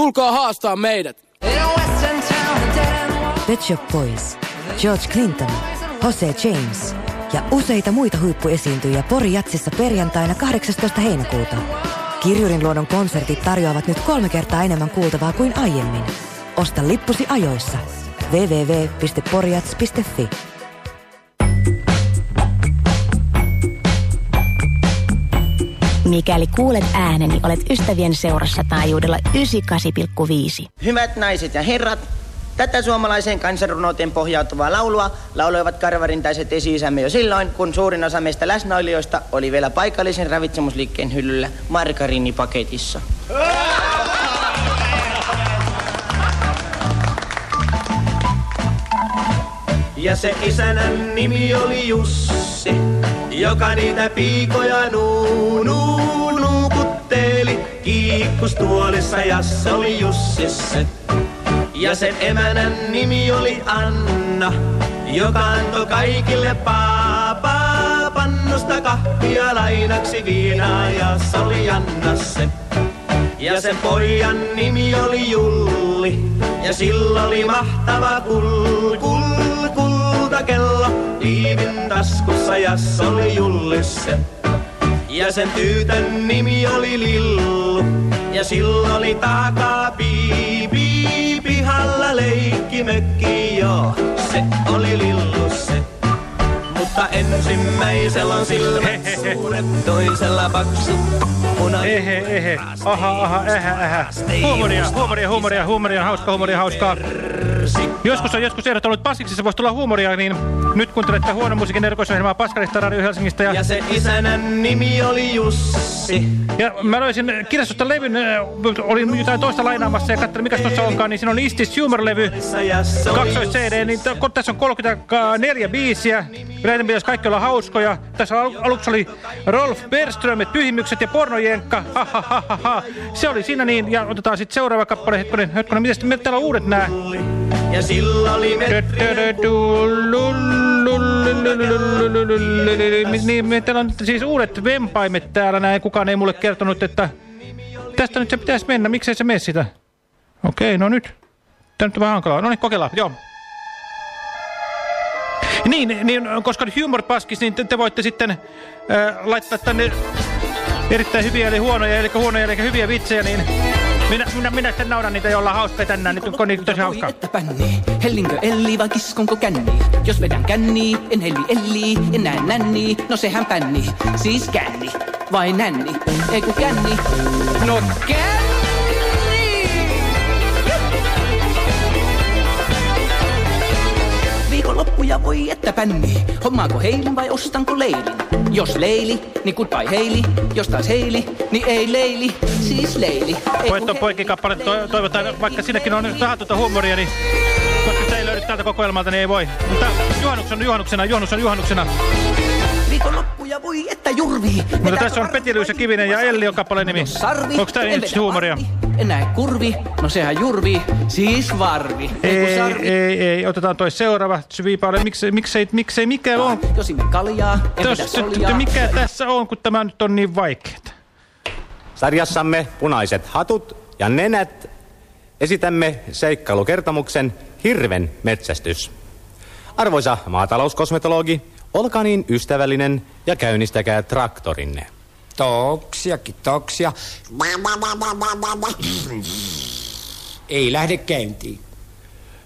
tulkaa haastaa meidät. Pet Shop Boys, George Clinton, Jose James ja useita muita huippuesiintyjiä Pori Jatsissa perjantaina 18. heinäkuuta. Kirjurin luodon konsertit tarjoavat nyt kolme kertaa enemmän kuultavaa kuin aiemmin. Osta lippusi ajoissa. www.porijats.fi Mikäli kuulet ääneni, olet ystävien seurassa taajuudella 98,5. Hyvät naiset ja herrat, tätä suomalaiseen kansanrunouteen pohjautuvaa laulua lauloivat karvarintaiset esi jo silloin, kun suurin osa meistä läsnäolijoista oli vielä paikallisen ravitsemusliikkeen hyllyllä margariinipaketissa. Ja se isänän nimi oli Jussi, joka niitä piikoja nuu, nuu, nuukutteli. Kiikkustuolissa ja se oli Jussissa. Ja sen emänän nimi oli Anna, joka antoi kaikille paapaa pannusta kahvia lainaksi viinaa ja oli Anna se. Ja sen pojan nimi oli Julli, ja sillä oli mahtava kul, kultakello liivin taskussa, ja se oli Jullisse. Ja sen tytön nimi oli Lillu, ja sillä oli takaa piipi, pihalla leikkimökki, joo, se oli Lillu se. Mutta ensimmäisellä on silmät suuret, toisella paksu. Ehe, ehe, aha, aha, ähä, ähä. Huumoria, huumoria, huumoria, huumoria, hauskaa, huumoria, hauskaa. Joskus on joskus ehdottanut Paskiksissa voisi tulla huumoria, niin nyt kuuntelette huono musiikin erikoisohjelmaa Paskalista Radio Helsingistä. Ja, ja se isänän nimi oli Jussi. Ja mä löysin kirjastosta levyn, oli jotain toista lainaamassa ja katselin mikä tuossa onkaan, niin siinä on Istis Humor-levy, kaksois CD, niin tässä on 34 biisiä. Yleinen pitäisi kaikki olla hauskoja. Tässä al aluksi oli Rolf Bergström, tyhjimykset ja pornojenkka. Ha, ha, ha, ha, ha. Se oli siinä niin, ja otetaan sitten seuraava kappale. Hetkonen, hetkonen, miten täällä on uudet nää? Ja sillä oli Niin, täällä on siis uudet vempaimet täällä näin. Kukaan ei mulle kertonut, että tästä nyt se pitäisi mennä. Miksei se mene sitä? Okei, no nyt. Tämä nyt on vähän hankalaa. No niin, kokeillaan. Joo. Niin, niin koska Humor Paskis, niin te, te voitte sitten äh, laittaa tänne erittäin hyviä eli huonoja, eli huonoja eli hyviä vitsejä, niin minä, minä, minä sitten naudan niitä, joilla on hauskoja tänään, nyt on niin tosi hauskaa. että pänni, hellinkö elli vai kiskonko känni? Jos vedän känni, en helli elli, en näe nänni, no sehän pänni, siis känni, vai nänni, ei ku känni, no känni! Viikonloppuja voi että pänni, hommaako heilin vai ostanko leilin? Jos leili, niin goodbye heili, jos taas heili, niin ei leili, siis leili. Voitto poikikappale to toivotaan, vaikka siinäkin on tahatonta huumoria, niin koska sitä ei löydy tältä kokoelmalta, niin ei voi. Mutta juhannus on juhannuksena, juhannus on juhannuksena. Viikonloppuja voi että jurvii. Mutta tässä on Petilius ja Kivinen ja Elli on kappaleen nimi. Onko tämä nyt huumoria? En näe kurvi, no sehän jurvi, siis varvi. Ei, ei, ei, ei, otetaan toi seuraava. Sviipaale, miksei, miksei, miksei, mikä on? Josimme kaljaa, en Tos, Mikä tässä on, kun tämä nyt on niin vaikeaa? Sarjassamme punaiset hatut ja nenät esitämme seikkailukertomuksen Hirven metsästys. Arvoisa maatalouskosmetologi, olkaa niin ystävällinen ja käynnistäkää traktorinne. Toksia, kitoksia. Ei lähde käyntiin.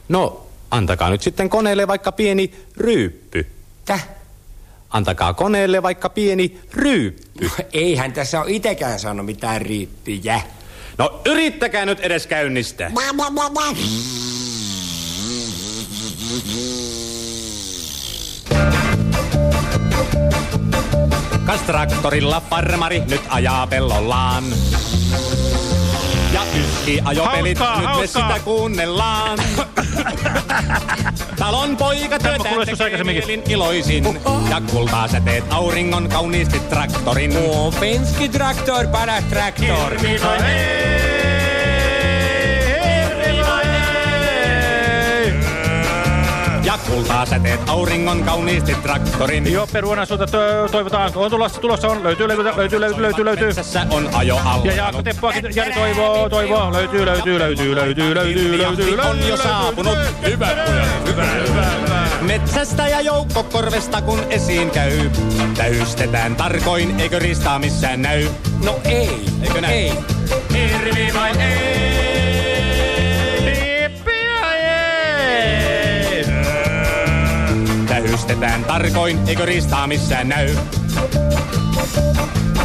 No, antakaa nyt sitten koneelle vaikka pieni ryyppy. Täh? Antakaa koneelle vaikka pieni ryyppy. No, eihän tässä ole itekään saanut mitään riippiä. No yrittäkää nyt edes käynnistää. Kas traktorilla farmari nyt ajaa pellollaan. Ja yksi ajopelit, Hauskaa, nyt me hauskaa. sitä kuunnellaan. Talon poika kuulostus tekee mielin iloisin. Ja kultaa sä teet auringon kauniisti traktorin. Finski traktor, para traktor. Ja kultaa Kantaa säteet auringon kauniisti traktorin. Joo, peruana sulta to toivotaan. On tulossa, tulossa on. Löytyy, löytyy, löytyy, löytyy, löytyy, löytyy. Metsässä on ajo alla. Ja Jaakko Teppuakin, Jari toivoo, toivoo. Löytyy, löytyy, löytyy, löytyy, löytyy, löytyy, on jo saapunut. Hyvä, hyvä, hyvä, hyvä. Metsästä ja joukkokorvesta kun esiin käy. Täystetään tarkoin, eikö ristaa missään näy? No ei. Eikö näin? Ei. Hirvi vai ei? Tähystetään tarkoin, eikö ristaa missään näy?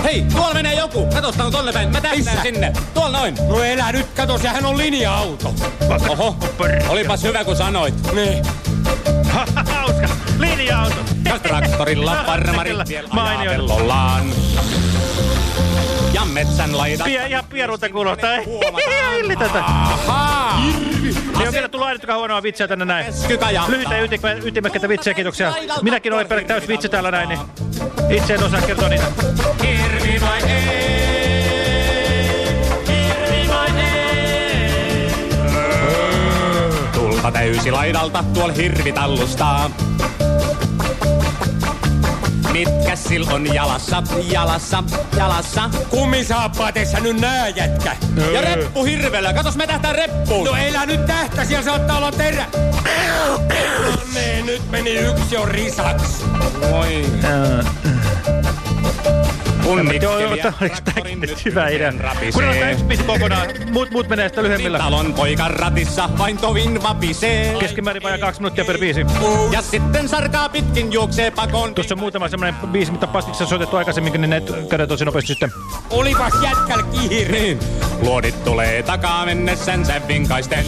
Hei, tuolla menee joku. Katosta on tonne päin. Mä tähtään sinne. Tuolla noin. No elä nyt, kato, sehän on linja-auto. Oho, olipas hyvä kun sanoit. Niin. Hauska. Linja-auto. Ja traktorilla farmarit vielä ajaa. Ja metsän laidassa... Pie, ihan pierulta kuulostaa. Ihan Huomataan. hillitöntä. Ahaa! Ei ole vielä tullut ainuttakaan huonoa vitsiä tänne näin. Lyhyitä ja ytimekkäitä vitsejä, kiitoksia. Minäkin olen pelkkä täys vitsi täällä näin, niin itse en osaa kertoa niitä. Hirvi vai ei? Hirvi vai ei? Tulta täysi laidalta tuol hirvi tallustaa. Mitkä sil on jalassa, jalassa, jalassa? Kumisaappaatessa nyt nää jätkä. Ja reppu hirvellä, katos me tähtää reppuun. No elä nyt tähtä, siellä saattaa olla terä. No niin, nyt meni yksi jo risaks. Voi. Joo, joo, tää- oliko tämäkin nyt hyvä idea? Kun on yksi biisi kokonaan, muut, muut menee sitten lyhyemmillä. Talon poikan ratissa vain tovin vapisee. Keskimäärin vajaa kaksi minuuttia per biisi. Ja sitten sarkaa pitkin juoksee pakoon. Tuossa on muutama semmonen biisi, mitä paskiksi on soitettu aikaisemmin, niin ne käydään tosi nopeasti sitten. Olipas jätkäl kiire. Niin. Luodit tulee takaa mennessänsä vinkaisten.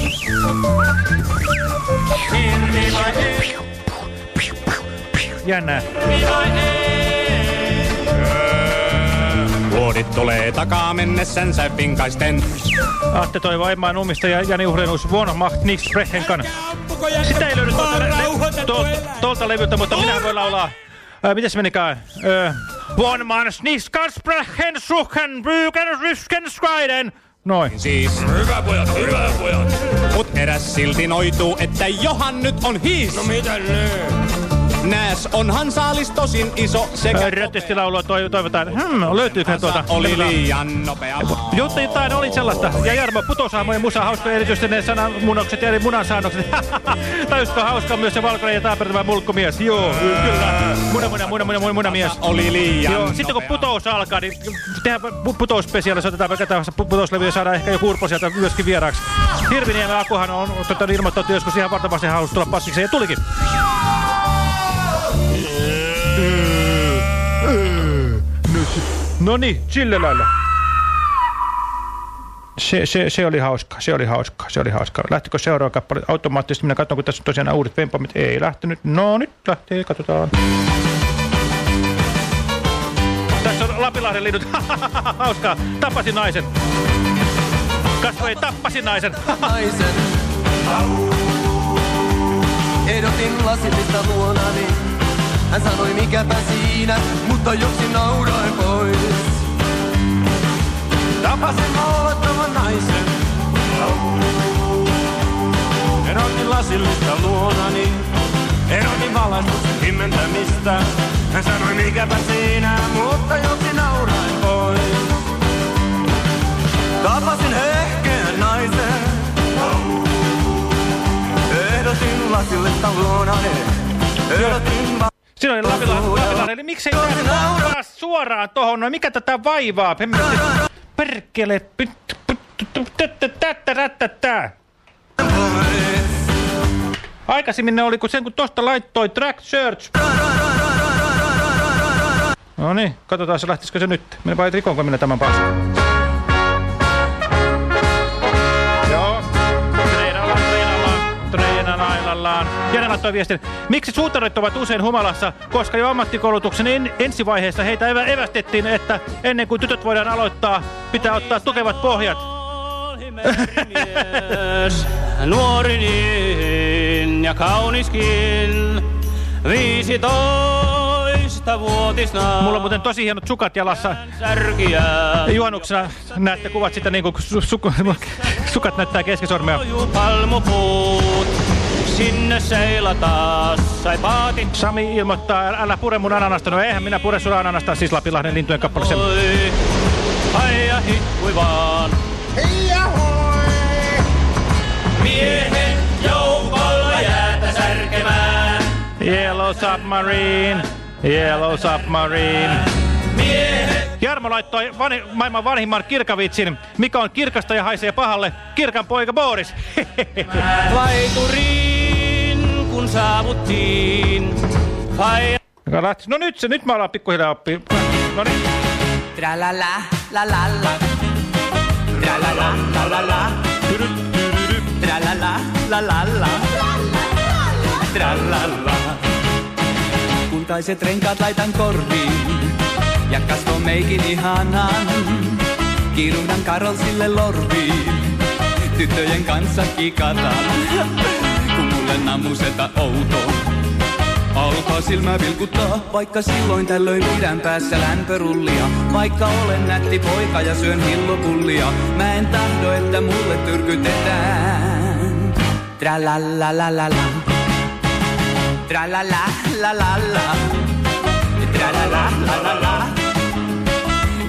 Jännää. Luodit tulee takaa mennessänsä vinkaisten. Ahte toivoo Emmaan umista ja Jani Uhrenus Vuonna macht nichts sprechen kann. Sitä ei löydy tuolta, le tuolta, tuolta levyltä, mutta minä voin laulaa. Ää, mites menikään? Öö, One man nichts kann sprechen, suchen, bügen, rysken, schreiden. Noin. Siis. Hyvä pojat, hyvä pojat. Mut eräs silti noituu, että johan nyt on hiis. No mitä nyt? Nääs onhan saalis tosin iso sekä Rötisti laulua toiv toivotaan. Hmm, löytyykö tuota? oli liian nopea. Jotta jotain oli sellaista. Ja Jarmo Putosahmojen musa hauska erityisesti ne sananmunnokset ja eri munansaannokset. Tajusko hauska myös se valkoinen ja taapertava mulkkumies. Joo, kyllä. Muna, muna, muna, muna, muna, muna mies. Oli liian Joo, sitten kun putous alkaa, niin tehdään pu- putouspesiaali, soitetaan vaikka tämmöistä pu- putouslevy ja saadaan ehkä joku urpo sieltä myöskin vieraaksi. Hirviniemen Akuhan on tota, ilmoittanut joskus ihan vartavasti halusi tulla paskikseen ja tulikin. No niin, sillä lailla. Se, se, se oli hauska, se oli hauska, se oli hauska. Lähtikö seuraava kappale automaattisesti? Minä katson, kun tässä on tosiaan nämä uudet vempamit. Ei lähtenyt. No nyt lähtee, katsotaan. Tässä on Lapinlahden linnut. Hauskaa. Tapasin naisen. Kasvoi tappasi naisen. naisen. Ehdotin lasillista luonani. Hän sanoi mikäpä siinä, mutta juoksi nauraen pois. Tapasin maalattavan naisen. Erotin lasillista luonani. Erotin valaistuksen himmentämistä. Hän sanoi mikäpä siinä, mutta juoksi nauraen pois. Tapasin hehkeän naisen. Ehdotin lasillista luonani. Ehdotin Siinä oli Lapinlahden. Lapinlahden. Eli miksei nauraa suoraan tohon? No mikä tätä vaivaa? Perkele. Tää. Aikaisemmin ne oli, kun sen kun tosta laittoi Track Search. No niin, katsotaan se lähtisikö se nyt. Minä vai rikonko minä tämän paskan. Jana laittoi viestin. Miksi suutarit ovat usein humalassa? Koska jo ammattikoulutuksen en, ensivaiheessa heitä evä, evästettiin, että ennen kuin tytöt voidaan aloittaa, pitää ottaa tukevat pohjat. mies, nuori niin ja kauniskin, viisitoista vuotisna. Mulla on muuten tosi hienot sukat jalassa. Särkiä. Juhannuksena näette kuvat sitä niin kuin su su sukat näyttää keskisormea. Palmupuut, sinne seilata sai paatit. Sami ilmoittaa, "Älä- älä pure mun ananasta. No eihän minä pure sun ananasta, siis Lapinlahden lintujen kappaleeseen. Oi, ai ja hippui vaan. Miehet joukolla jäätä särkemään. Yellow Submarine, Yellow Submarine. Jarmo laittoi vani, maailman vanhimman kirkavitsin, mikä on kirkasta ja haisee pahalle, kirkan poika Boris. Laituriin kun saavuttiin. Ai No nyt se, nyt mä ollaan pikkuhiljaa oppi. No niin. Tra la la la la la. Tra la la la la la. Tra la la la la la. Tra la la. Kultaiset renkaat laitan korviin ja kasvomeikin ihanan. Kiiruhdan Karolsille lorviin, tyttöjen kanssa kikataan. Kun mulle namuseta outo, Alkaa silmä vilkuttaa, vaikka silloin tällöin pidän päässä lämpörullia. Vaikka olen nätti poika ja syön hillopullia, mä en tahdo, että mulle tyrkytetään. Tra la la la la la. Tra la la la la la. Tra la la la la la.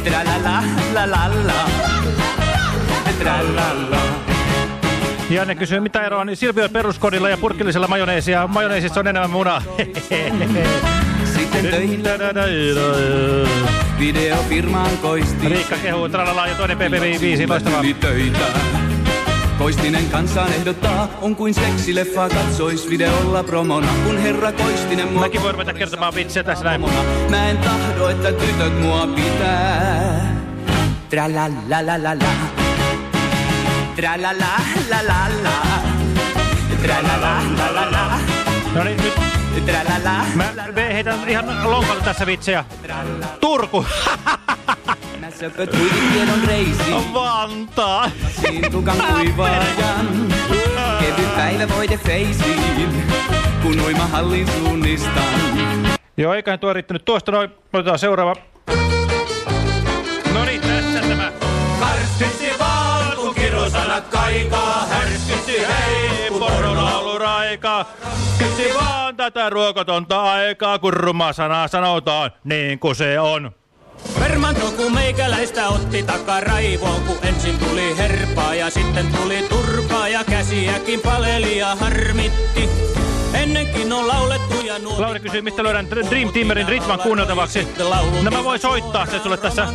Tra la la la la la. Tra la la. Janne kysyy, mitä eroa on Silvio peruskodilla ja purkillisella majoneesia. Majoneesissa on enemmän munaa. Sitten töihin videofirmaan koistiin. Riikka kehuu, tralala ja toinen PPV5, loistavaa. Töitä. Koistinen kansaan ehdottaa, on kuin seksileffa katsois videolla promona, kun herra Koistinen mua Mäkin voin ruveta kertomaan vitsiä tässä näin. promona. Mä en tahdo, että tytöt mua pitää. Tra la la la la la. Tra la la la la la. Tra la la la la la. No niin, nyt Tra la la. mä heitän ihan lonkalle tässä vitsejä. Turku. Mä söpöt tiedon reisiin. Vantaa. Siin tukan kuivaajan. Kevyt päivä voide feisiin, kun uimahallin suunnistan. Joo, eiköhän tuo riittänyt tuosta noin. Otetaan seuraava. Kaikaa. Härskysti hei, kun Porolauluraika. Kysi vaan tätä ruokotonta aikaa, kun ruma sana sanotaan niin kuin se on. Vermanto kun meikäläistä otti takaraivoon, kun ensin tuli herpaa ja sitten tuli turpaa ja käsiäkin paleli ja harmitti. Ennenkin on laulettu. Lauri kysyy, mistä löydän Dream Teamerin ritman kuunneltavaksi. No mä voin soittaa se sulle tässä.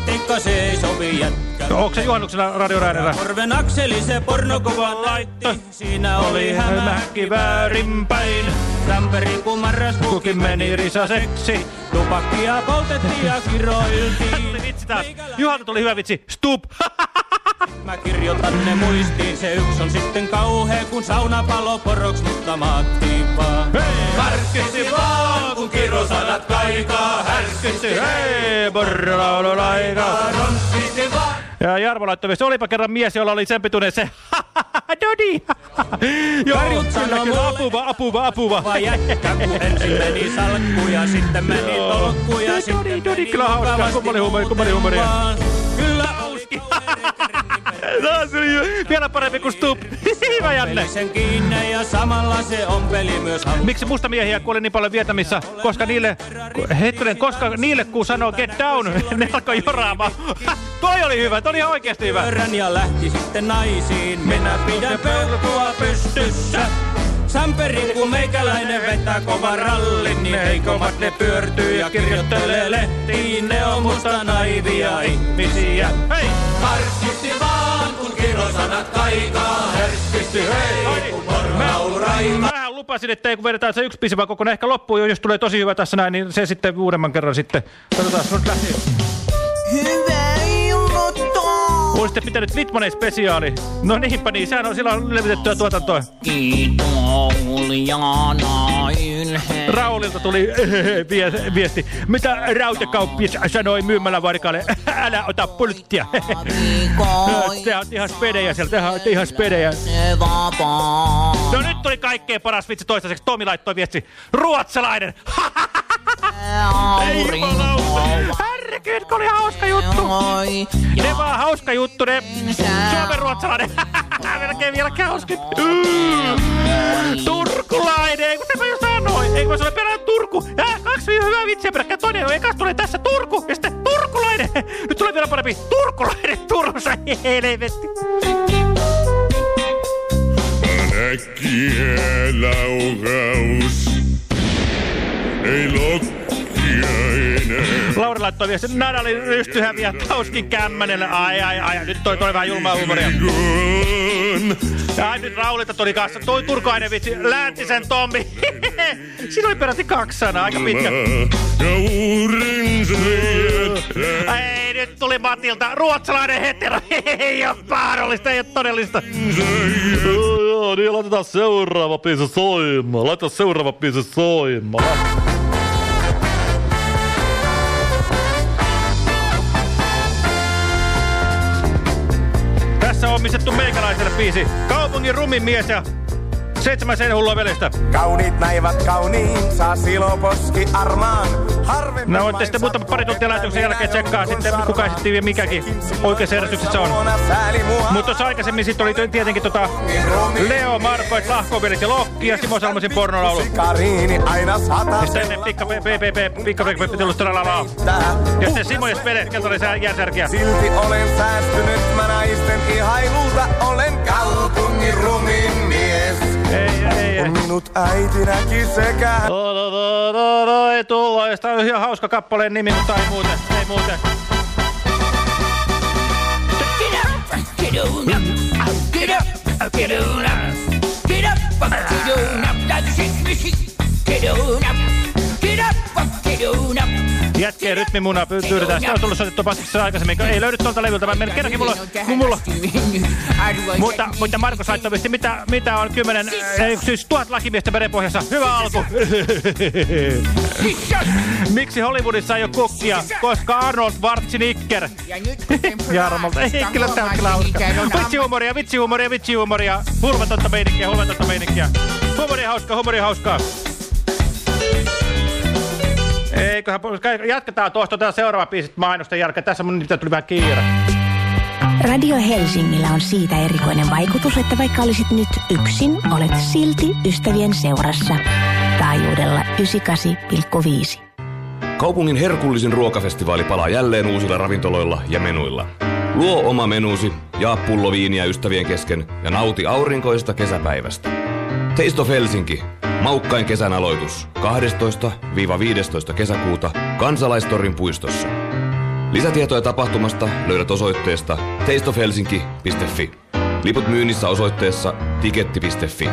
Onko se juhannuksena radioräärillä? Korven akseli se pornokuvan laitti. Siinä oli hämähäkki väärinpäin. Tamperi kun marraskuukin meni risaseksi. Tupakkia poltettiin ja kiroiltiin. Vitsi taas. Juhalta tuli hyvä vitsi. Stup. Mä kirjoitan ne muistiin, se yksi on sitten kauhea, kun saunapalo poroks, mutta maattiin vaan. Hei! Karskisi vaan, kun kirosanat kaikaa, Härskisi hei, porrolaululaika. Ronskisi vaan. Ja Jarmo laittoi viesti, olipa kerran mies, jolla oli sen pituinen se. Dodi! Joo, kyllä, kyllä, apuva, apuva, apuva. Vai jätkä, kun ensin meni salkku ja sitten meni tolkku ja Dodi, sitten Dodi, meni kyllä hauska. mukavasti Kummeli huumori, kummeli huumori. Kyllä hauski. No, vielä parempi kuin Stup. Hyvä Janne. Sen kiinni ja samalla se ompeli myös. Miksi musta miehiä kuoli niin paljon Vietnamissa? Koska niille, hetkinen, koska niille kun sanoo get down, ne alkoi joraamaan. toi oli hyvä, toi oli ihan oikeasti hyvä. ja lähti sitten naisiin. Minä pidän pelkua pystyssä. Samperi kun meikäläinen vetää kova rallin, niin heikommat ne pyörtyy ja kirjoittelee lehtiin. Ne on musta naivia ihmisiä. Hei! Karskisti vaan, kun kirosanat kaikaa. Herskisti hei, kun. Mähän lupasin, että ei kun vedetään se yksi biisi vaan kokonaan ehkä loppuun, jos tulee tosi hyvä tässä näin, niin se sitten uudemman kerran sitten. Katsotaan, nyt lähti. Ilmoittaa. Olisitte pitänyt Litmanen spesiaali. No niinpä niin, sehän on silloin levitettyä tuotantoa. Raulilta tuli vie- viesti. Mitä rautakauppis sanoi myymällä varkalle? Älä ota pulttia. Te olette ihan spedejä siellä, te olette ihan spedejä. No nyt tuli kaikkein paras vitsi toistaiseksi. Tomi laittoi viesti. Ruotsalainen! Kun oli hauska juttu. Ne vaan hauska juttu, ne Suomen ruotsalainen. Melkein vielä hauska. Turku Eikö mä sanoin perään Turku? Äh, kaksi hyvää vitsiä peräkkäin. Toinen on ekas tulee tässä Turku ja sitten turkulainen. Nyt tulee vielä parempi. Turkulainen Turussa. Helvetti. Äkkiä laukaus. Ei enää. Lauri laittoi viesti. Nadalin rysty häviää Tauskin kämmänelle. Ai, ai, ai. Nyt toi, toi vähän julmaa huumoria. Ai, nyt Raulilta tuli kanssa. Toi turkainen vitsi. Läntisen Tommi. Siinä oli peräti kaksi sanaa. Aika pitkä. Ei, nyt tuli Matilta. Ruotsalainen hetero. Ei ole mahdollista, ei ole todellista. Joo, niin laitetaan seuraava biisi soimaan. Laitetaan seuraava biisi soimaan. Omistettu meikäläiselle biisi. Kaupungin rumimies ja seitsemän sen hullua veljestä. Kauniit näivät kauniin, saa siloposki armaan. Harvemmin No voitte sitten muutama pari tuntia lähetyksen jälkeen tsekkaa sitten, kuka esitti ja mikäkin oikeassa järjestyksessä on. Mutta tuossa aikaisemmin sitten oli tietenkin tota Leo, Marko, Lahkovelit ja Lokki ja Simo Salmosin pornolaulu. Ja sitten ennen pikka PPP, pikka PPP, todella Ja sitten Simo ja Spele, keltainen sää jäänsärkiä. Silti olen säästynyt mä naisten ihailulta, olen kaupungin rumin. Ei, ei, ei. Kun minut äiti näki sekä... No, no, no, no, no, ei tulla. Ja Tämä on ihan hauska kappaleen nimi, mutta ei muuten, ei muuten. Get on up, get up, get on up, get up, get on up, that's shit, me shit. Get on up, get up, get on up. Jätkeen rytmimuna py- pyydetään. Sitä on tullut soitettua paskissa aikaisemmin. Ei löydy tuolta levyltä. Menen kerrankin mulla, mulla. Mutta, mutta Markus laittoi mitä, mitä on kymmenen, ei, siis tuhat lakimiestä merenpohjassa. Hyvä alku. Miksi Hollywoodissa ei ole kukkia? Koska Arnold Schwarzenegger. Jarmolta. Ei kyllä tää on kyllä hauska. Vitsihuumoria, vitsihuumoria, vitsihuumoria. Hulvatonta meininkiä, hulvatonta meininkiä. Huumoria hauskaa, huumoria hauskaa. Eiköhän, jatketaan tuosta tätä seuraava biisit mainosten jälkeen. Tässä mun nyt tuli vähän kiire. Radio Helsingillä on siitä erikoinen vaikutus, että vaikka olisit nyt yksin, olet silti ystävien seurassa. Taajuudella 98,5. Kaupungin herkullisin ruokafestivaali palaa jälleen uusilla ravintoloilla ja menuilla. Luo oma menusi, jaa pullo viiniä ystävien kesken ja nauti aurinkoista kesäpäivästä. Taste of Helsinki. Maukkain kesän aloitus 12-15 kesäkuuta Kansalaistorin puistossa. Lisätietoja tapahtumasta löydät osoitteesta tasteofhelsinki.fi. Liput myynnissä osoitteessa tiketti.fi.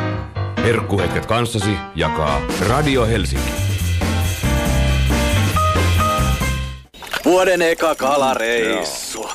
Herkkuhetket kanssasi jakaa Radio Helsinki. Vuoden eka kalareissu.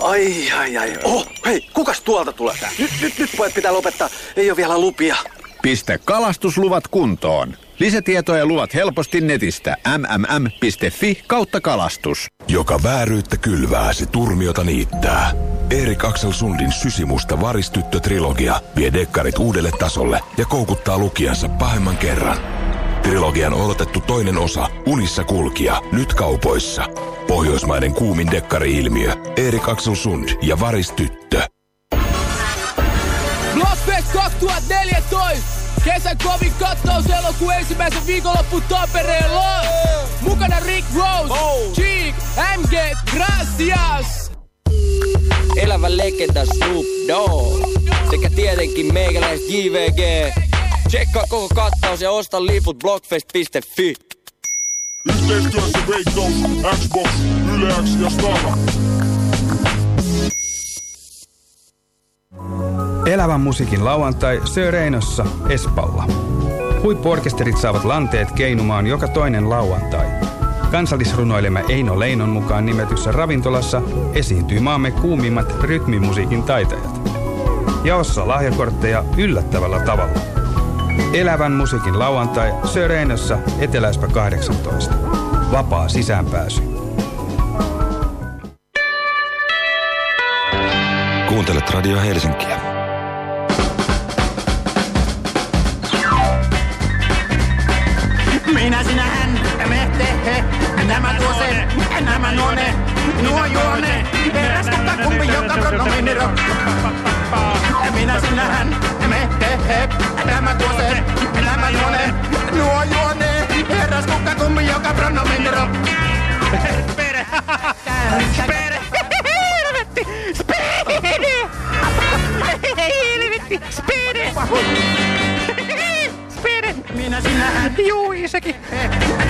Ai, ai, ai. Oh, hei, kukas tuolta tulee? Nyt, nyt, nyt pojat pitää lopettaa. Ei ole vielä lupia. Pistä kalastusluvat kuntoon. Lisätietoja ja luvat helposti netistä mmm.fi kautta kalastus. Joka vääryyttä kylvää, se turmiota niittää. Erik Axel Sundin sysimusta varistyttö-trilogia vie dekkarit uudelle tasolle ja koukuttaa lukijansa pahemman kerran. Trilogian odotettu toinen osa, Unissa kulkija, nyt kaupoissa. Pohjoismaiden kuumin dekkari-ilmiö, Erik Axel Sund ja varistyttö. Blockfest 2014! Kesän kovin kattaus elokuu ensimmäisen viikonloppu Tampereella! Mukana Rick Rose, Cheek, MG, Gracias! Elävä legenda Snoop Dogg sekä tietenkin meikäläiset JVG. Tsekkaa koko kattaus ja osta liput blockfest.fi. Yhteistyössä Veikkaus, Xbox, Yle X ja Stara. Elävän musiikin lauantai Sir Reinossa Espalla. Huippuorkesterit saavat lanteet keinumaan joka toinen lauantai. Kansallisrunoilemme Eino Leinon mukaan nimetyssä ravintolassa esiintyy maamme kuumimmat rytmimusiikin taitajat. Jaossa lahjakortteja yllättävällä tavalla. Elävän musiikin lauantai Sir Reinossa Eteläispä 18. Vapaa sisäänpääsy. Kuuntelet Radio Helsinkiä. Namadoses, Namanones, Nuoyones, Verás que con no no. Espera, espera. Espere! Minä sinä. Juu, sekin.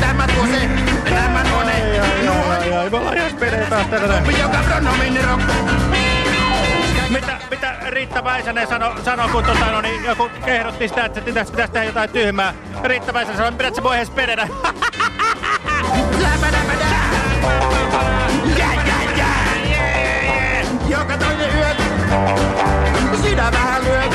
Tämä tuo se. Tämä nuo ne. Ai, ai, me ollaan ihan spede taas tällä näin. Kumpi joka pronominero. Mitä, mitä Riitta Väisänen sanoi, sano, kun tota, no, niin, joku ehdotti sitä, että pitäisi, pitäisi tehdä jotain tyhmää. Riitta Väisänen sanoi, pidät sä voi edes pedenä. Joka toinen yö. Sinä vähän lyöt.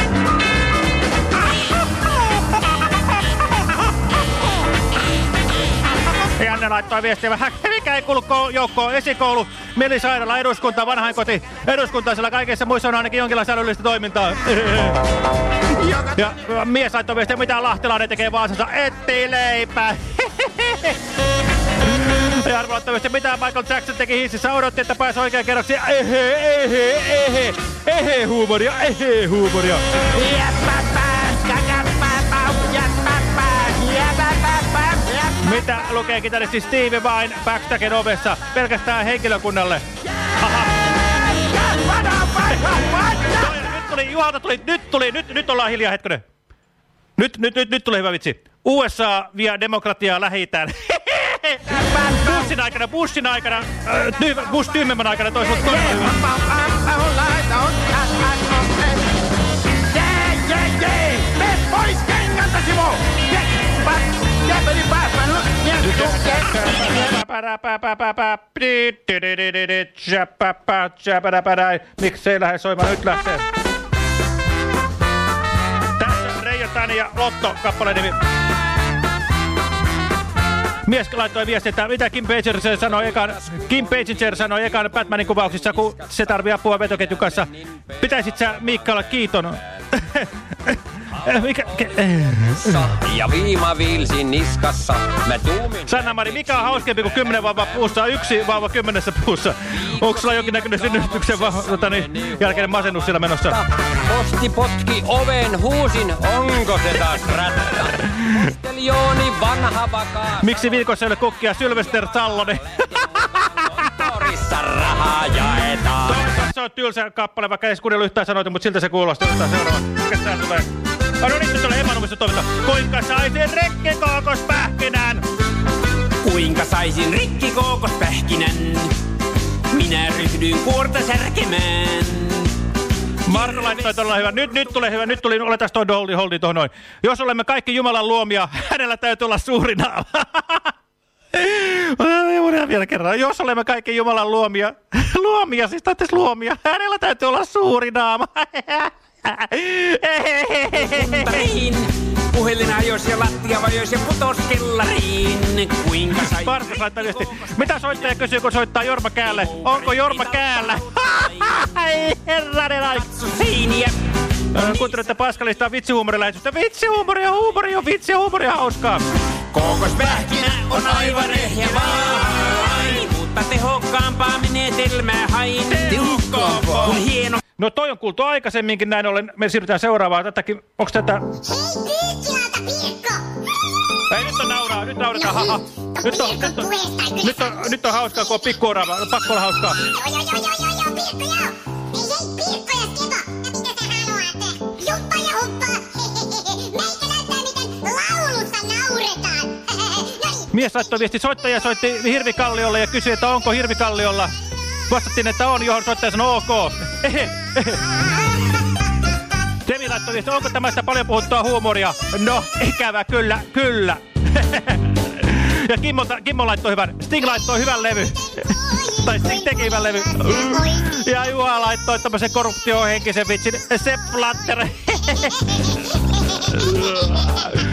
Janne laittoi viestiä vähän, mikä ei kuulu joukkoon, esikoulu, mielisairaala, eduskunta, vanhainkoti, eduskunta, sillä kaikessa muissa on ainakin jonkinlaista älyllistä toimintaa. Ja mies laittoi viestiä, mitä Lahtilainen tekee Vaasassa, etsii leipää. Ja Arvo laittoi viestiä, mitä Michael Jackson teki hississä, odotti, että pääsi oikein kerroksi. Ehe, ehe, ehe, ehe huumoria, ehe huumoria. Mitä lukee kitaristi Steve Vain Backstacken ovessa pelkästään henkilökunnalle? Aha. Nyt tuli, Juhalta tuli, nyt tuli, nyt, nyt ollaan hiljaa hetkonen. Nyt, nyt, nyt, nyt tuli hyvä vitsi. USA vie demokratiaa lähi Bushin aikana, Bushin aikana, äh, ty, Bush tyhmemmän aikana toisaalta todella hyvä. Jee, jee, jee! Mene pois kengältä, Simo! Jäpeli päästä! Miksi ei lähde soimaan? Nyt lähtee. Tässä Reijo Tani ja Lotto kappaleen nimi. Mies laittoi viestiä, että mitä Kim Basinger sanoi ekan, Kim Basinger sanoi ekan Batmanin kuvauksissa, kun se tarvii apua vetoketjun kanssa. Pitäisit sä Miikka olla kiiton? Mikä? Ja viima viilsin niskassa. Mä tuumin... Sanna-Mari, mikä on hauskempi kuin kymmenen vauva puussa, yksi vauva kymmenessä puussa? Onko sulla jonkinnäköinen synnytyksen tota, niin, jälkeinen masennus siellä menossa? Posti potki oven, huusin, onko se taas rättä? Posteljooni vanha vakaa. Miksi viikossa ei ole kukkia Sylvester Sallonen? Torissa rahaa jaetaan. Se on tylsä kappale, vaikka ei edes kuunnellut yhtään sanoitu, mutta siltä se kuulostaa. Seuraava. Mikäs täällä tulee? No nyt nyt tulee emanumissa toiminta. Kuinka saisin rekkikookospähkinän? Kuinka saisin rikkikookospähkinän? Minä ryhdyin kuorta särkemään. Marko laittoi todella hyvä. Nyt, nyt tulee hyvä. Nyt tuli, oletas toi holdi, holdi tuohon noin. Jos olemme kaikki Jumalan luomia, hänellä täytyy olla suuri naama. Vielä kerran. Jos olemme kaikki Jumalan luomia, luomia, siis taitteis luomia, hänellä täytyy olla suuri naama. Ympäriin. Puhelin ajoisi ja lattia vajoisi ja putos kellariin. Kuinka sai... Markus laittaa viesti. Mitä soittaja kysyy, kun soittaa Jorma Käälle? Onko Jorma Käällä? Ei herranen aika. Seiniä. Kuuntelette Paskalista vitsihuumorilähetystä. Vitsihuumori ja huumori on vitsi ja huumori on hauskaa. Kookospähkinä on aivan ehjä vain. Mutta tehokkaampaa menetelmää hain. Tehokkaampaa. Kun hieno... No toi on kuultu aikaisemminkin, näin ollen me siirrytään seuraavaan. Tätäkin, onks tätä... Ei, nyt on nauraa, nyt nauretaan, haha. Nyt on, nyt on, nyt on, nyt on hauskaa, kun on pikkuoraava. Pakko olla hauskaa. Mies laittoi viesti, soittaja soitti Hirvikalliolle ja kysyi, että onko Hirvikalliolla. Vastattiin, että on, johon soittaja sanoi ok. Ehe, laittoi viesti, onko tämä sitä paljon puhuttua huumoria? No, ikävä, kyllä, kyllä. ja Kimmo, Kimmo laittoi hyvän, Sting laittoi hyvän levy. tai Sting teki hyvän levy. ja Juha laittoi tämmöisen korruptiohenkisen vitsin, Sepp Blatter.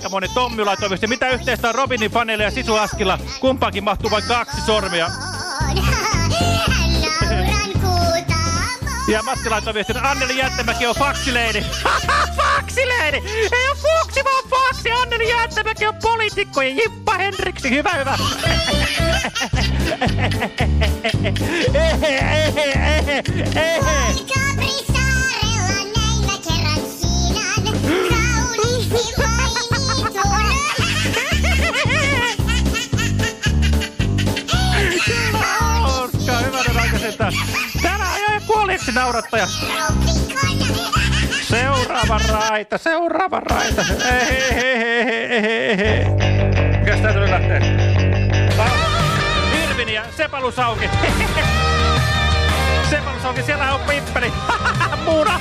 Tää nyt on aika moni. Tommi viesti. Mitä yhteistä on Robinin faneilla ja Sisu Askilla? Kumpaankin mahtuu vain kaksi sormia. Ja Matti laittoi viestin, että Anneli Jättämäki on faksileidi. faksileidi! Ei ole fuksi, vaan faksi. Anneli Jättämäki on poliitikko ja Jippa Henriksi. Hyvä, hyvä. laitetaan. Täällä ajoi kuolleeksi naurattaja. Seuraava raita, seuraava raita. Mikäs tää tuli lähtee? Virvin ah, ja Sepalus auki. Sepalus auki, siellä on pippeli. Muuna.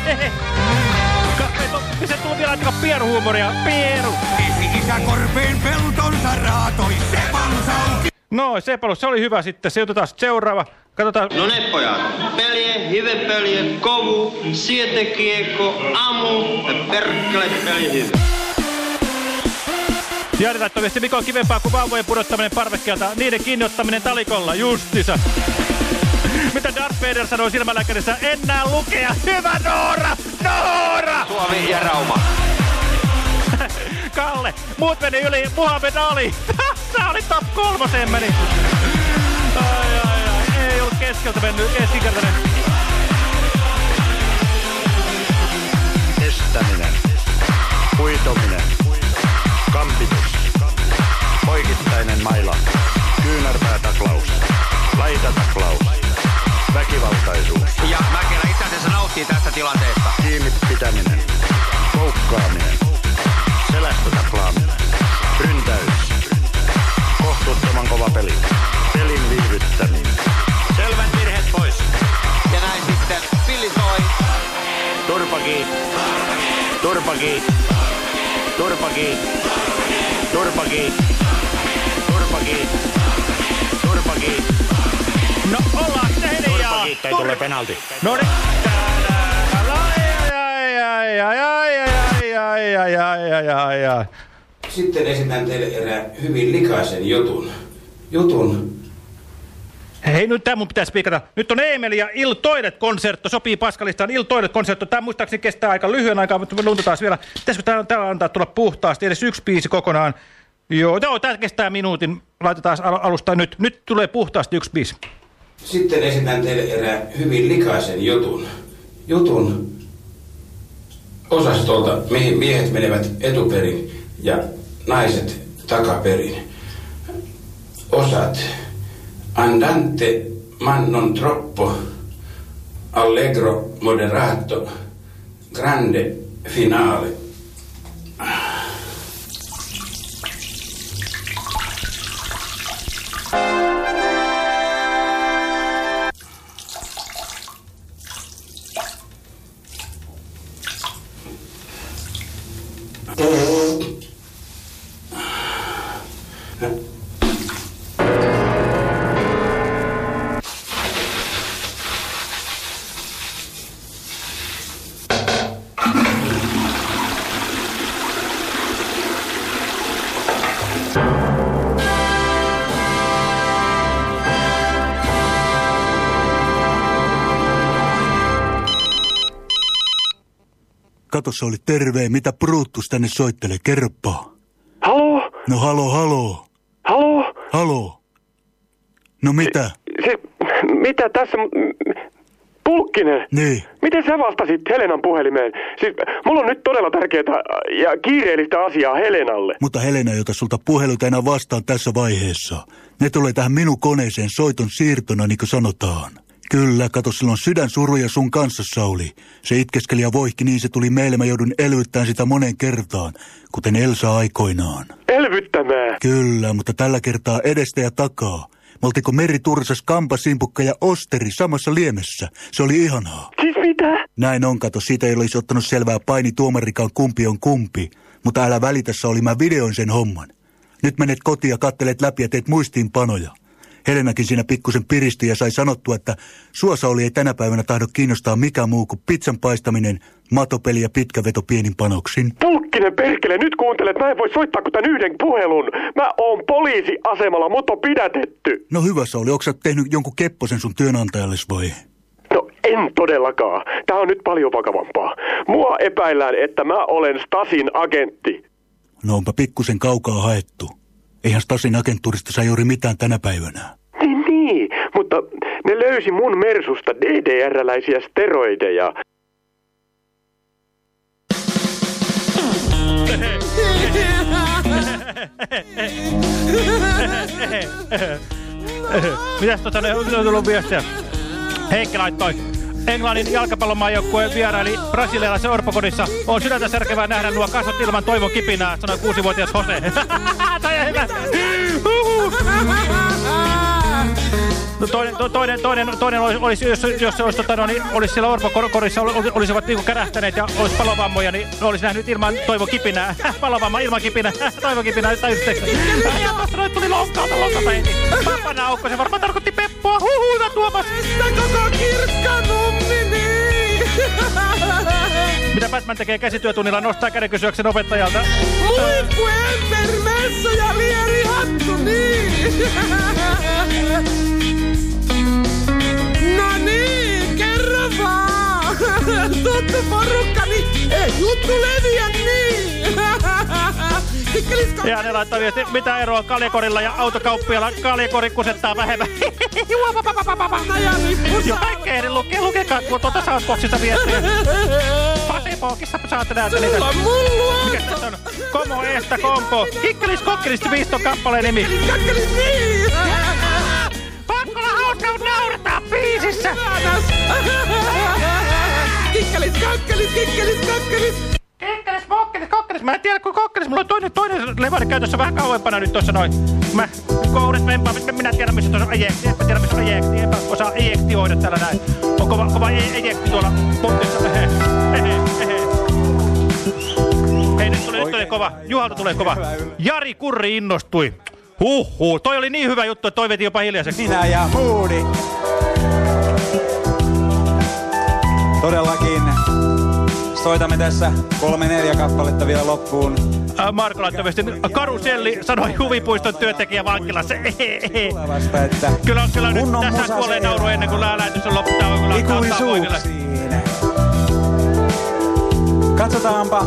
Se tuli vielä aika pieruhuumoria. Pieru. Esi-isä korpeen peltonsa raatoi. Sepalus auki. No, Sepalus, se oli hyvä sitten. Se otetaan seuraava. Katsotaan. No ne pojat. Pelje, hivepelje, kovu, sietekiekko, amu, perkkele, peli hyvä. Jari laittoi viesti, mikä on kivempaa kuin vauvojen pudottaminen parvekkeelta, niiden kiinniottaminen talikolla, justissa. Mitä Darth Vader sanoi silmälääkärissä? En näe lukea. Hyvä Noora! Noora! Suomi ja Rauma. Kalle, muut meni yli. Muhammed Ali. Tää oli top kolmoseen meni. Ai, ai, ai. Ei ollut keskeltä mennyt keskinkertainen. Estäminen. Huitominen. Kampitus. Poikittainen maila. Kyynärpäätaklaus. Laitataklaus. Väkivaltaisuus. Ja Mäkelä itse asiassa nauttii tästä tilanteesta. Kiinni pitäminen. Koukkaaminen. Selästä taklaaminen. Ryntäys. Kohtuuttoman kova peli. Pelin viivyttäminen. Selvät virheet pois. Ja näin sitten Pilli soi. Turpaki. Turpaki. Turpaki. Turpaki. Turpaki. Turpaki. No ollaan sitten hiljaa. Turpaki, tai tulee penalti. No niin. Ai, ai, ai, ai, ai, ai, ai, ai, ai, ai, ai. Sitten esitän teille erään hyvin likaisen jutun. Jutun. Hei, nyt tämä mun pitäisi piikata. Nyt on Emeli ja Il Toilet-konsertto. Sopii Paskalistaan Il Toilet-konsertto. Tämä muistaakseni kestää aika lyhyen aikaa, mutta me luntataan vielä. Pitäisikö täällä, täällä antaa tulla puhtaasti? Edes yksi biisi kokonaan. Joo, joo tämä kestää minuutin. Laitetaan al alusta nyt. Nyt tulee puhtaasti yksi biisi. Sitten esitän teille erään hyvin likaisen jutun. Jutun osastolta, mihin miehet menevät etuperin ja naiset takaperin. Osat. Andante man non troppo. Allegro moderato. Grande finale. Kato, se oli terve. Mitä Brutus tänne soittelee? Kerropa. Halo? No halo, halo. Halo? Halo. No mitä? Se, mitä tässä... Pulkkinen. Niin. Miten sä vastasit Helenan puhelimeen? Siis mulla on nyt todella tärkeää ja kiireellistä asiaa Helenalle. Mutta Helena, jota sulta puheluita enää vastaan tässä vaiheessa. Ne tulee tähän minun koneeseen soiton siirtona, niin kuin sanotaan. Kyllä, kato, silloin sydän suruja sun kanssa, Sauli. Se itkeskeli ja voihki niin se tuli meille, mä joudun elvyttämään sitä monen kertaan, kuten Elsa aikoinaan. Elvyttämään? Kyllä, mutta tällä kertaa edestä ja takaa. Me oltiinko Meri Tursas, Kampa, Simpukka ja Osteri samassa liemessä. Se oli ihanaa. Siis mitä? Näin on, kato, siitä ei olisi ottanut selvää paini tuomarikaan kumpi on kumpi. Mutta älä välitä, Sauli, mä videoin sen homman. Nyt menet kotiin ja kattelet läpi ja teet muistiinpanoja. Helenakin siinä pikkusen piristi ja sai sanottua, että suosa oli ei tänä päivänä tahdo kiinnostaa mikään muu kuin pizzan paistaminen, matopeli ja pitkä veto pienin panoksin. Pulkkinen perkele, nyt kuuntelet, mä en voi soittaa kuin tän yhden puhelun. Mä oon poliisiasemalla, mut on pidätetty. No hyvä Sauli, onko sä tehnyt jonkun kepposen sun työnantajalles vai? No en todellakaan. Tää on nyt paljon vakavampaa. Mua epäillään, että mä olen Stasin agentti. No onpa pikkusen kaukaa haettu. Eihän Stasin agenttuurista saa juuri mitään tänä päivänä. Niin, niin, mutta ne löysi mun Mersusta DDR-läisiä steroideja. Mitäs tota, ne on tullut viestiä? Heikki laittoi. Englannin jalkapallomaajoukkueen vieraili brasilialaisen orpokodissa. On sydäntä särkevää nähdä nuo kasvot ilman toivon kipinää, sanoi kuusivuotias Jose. On hyvä. No toinen, to, toinen, toinen, toinen olisi, jos, jos se olisi, tota, no, niin, olisi siellä orpokorissa, ol- olisivat niinku kärähtäneet ja olisi palovammoja, niin olisi nähnyt ilman toivon kipinää. Palovamma ilman kipinää. toivon kipinää. Tajusitteko? Ja tuosta noin tuli lonkalta, lonkalta heti. Papana aukko, se varmaan tarkoitti Peppoa. Huhu, hyvä Tuomas. Mistä koko kirkkanummini? Mitä Batman tekee käsityötunnilla? Nostaa kädenkysyöksen opettajalta. Muikku, emper, messo ja lieri hattu, niin. Niin, kerro vaan. Tuttu porukka, niin ei juttu leviä niin. Ja ne laittaa viesti, mitä eroa kaljakorilla ja autokauppialla. Kaljakori kusettaa vähemmän. Jo kaikkea ehdi lukee, lukekaa tuo tuolta Soundboxista viestiä. Facebookissa saatte nähdä niitä. Sulla. Mikä tässä on? Komo Eesta Kompo. Kikkelis Kokkelis viiston kappaleen nimi. Kakkelis niin. Kikkelis, kakkelis. Kikkelis, kokkelis. Mä en tiedä, kun kokkelis. Mulla on toinen, toinen levari käytössä vähän kauempana nyt tuossa noin. Mä koudet vempaan, minä tiedän missä tuossa on ejekti. En mä tiedä missä on ejekti. Enpä osaa ejektioida täällä näin. On kova, kova e ejekti tuolla puntissa. Ehe, ehe, ehe. Hei, nyt tuli, nyt tuli kova. Juhalta tulee kova. Jari Kurri innostui. Huhhuh, toi oli niin hyvä juttu, että toi veti jopa hiljaiseksi. Minä ja Moody. Todellakin soitamme tässä kolme neljä kappaletta vielä loppuun. Äh, Marko laittoi viesti, Karuselli sanoi huvipuiston työntekijä vankilassa. Tulevasta, että Kyllä, kyllä nyt tässä kuolee nauru ennen kuin lähetys on loppu. On Ikuisuuksiin. Katsotaanpa,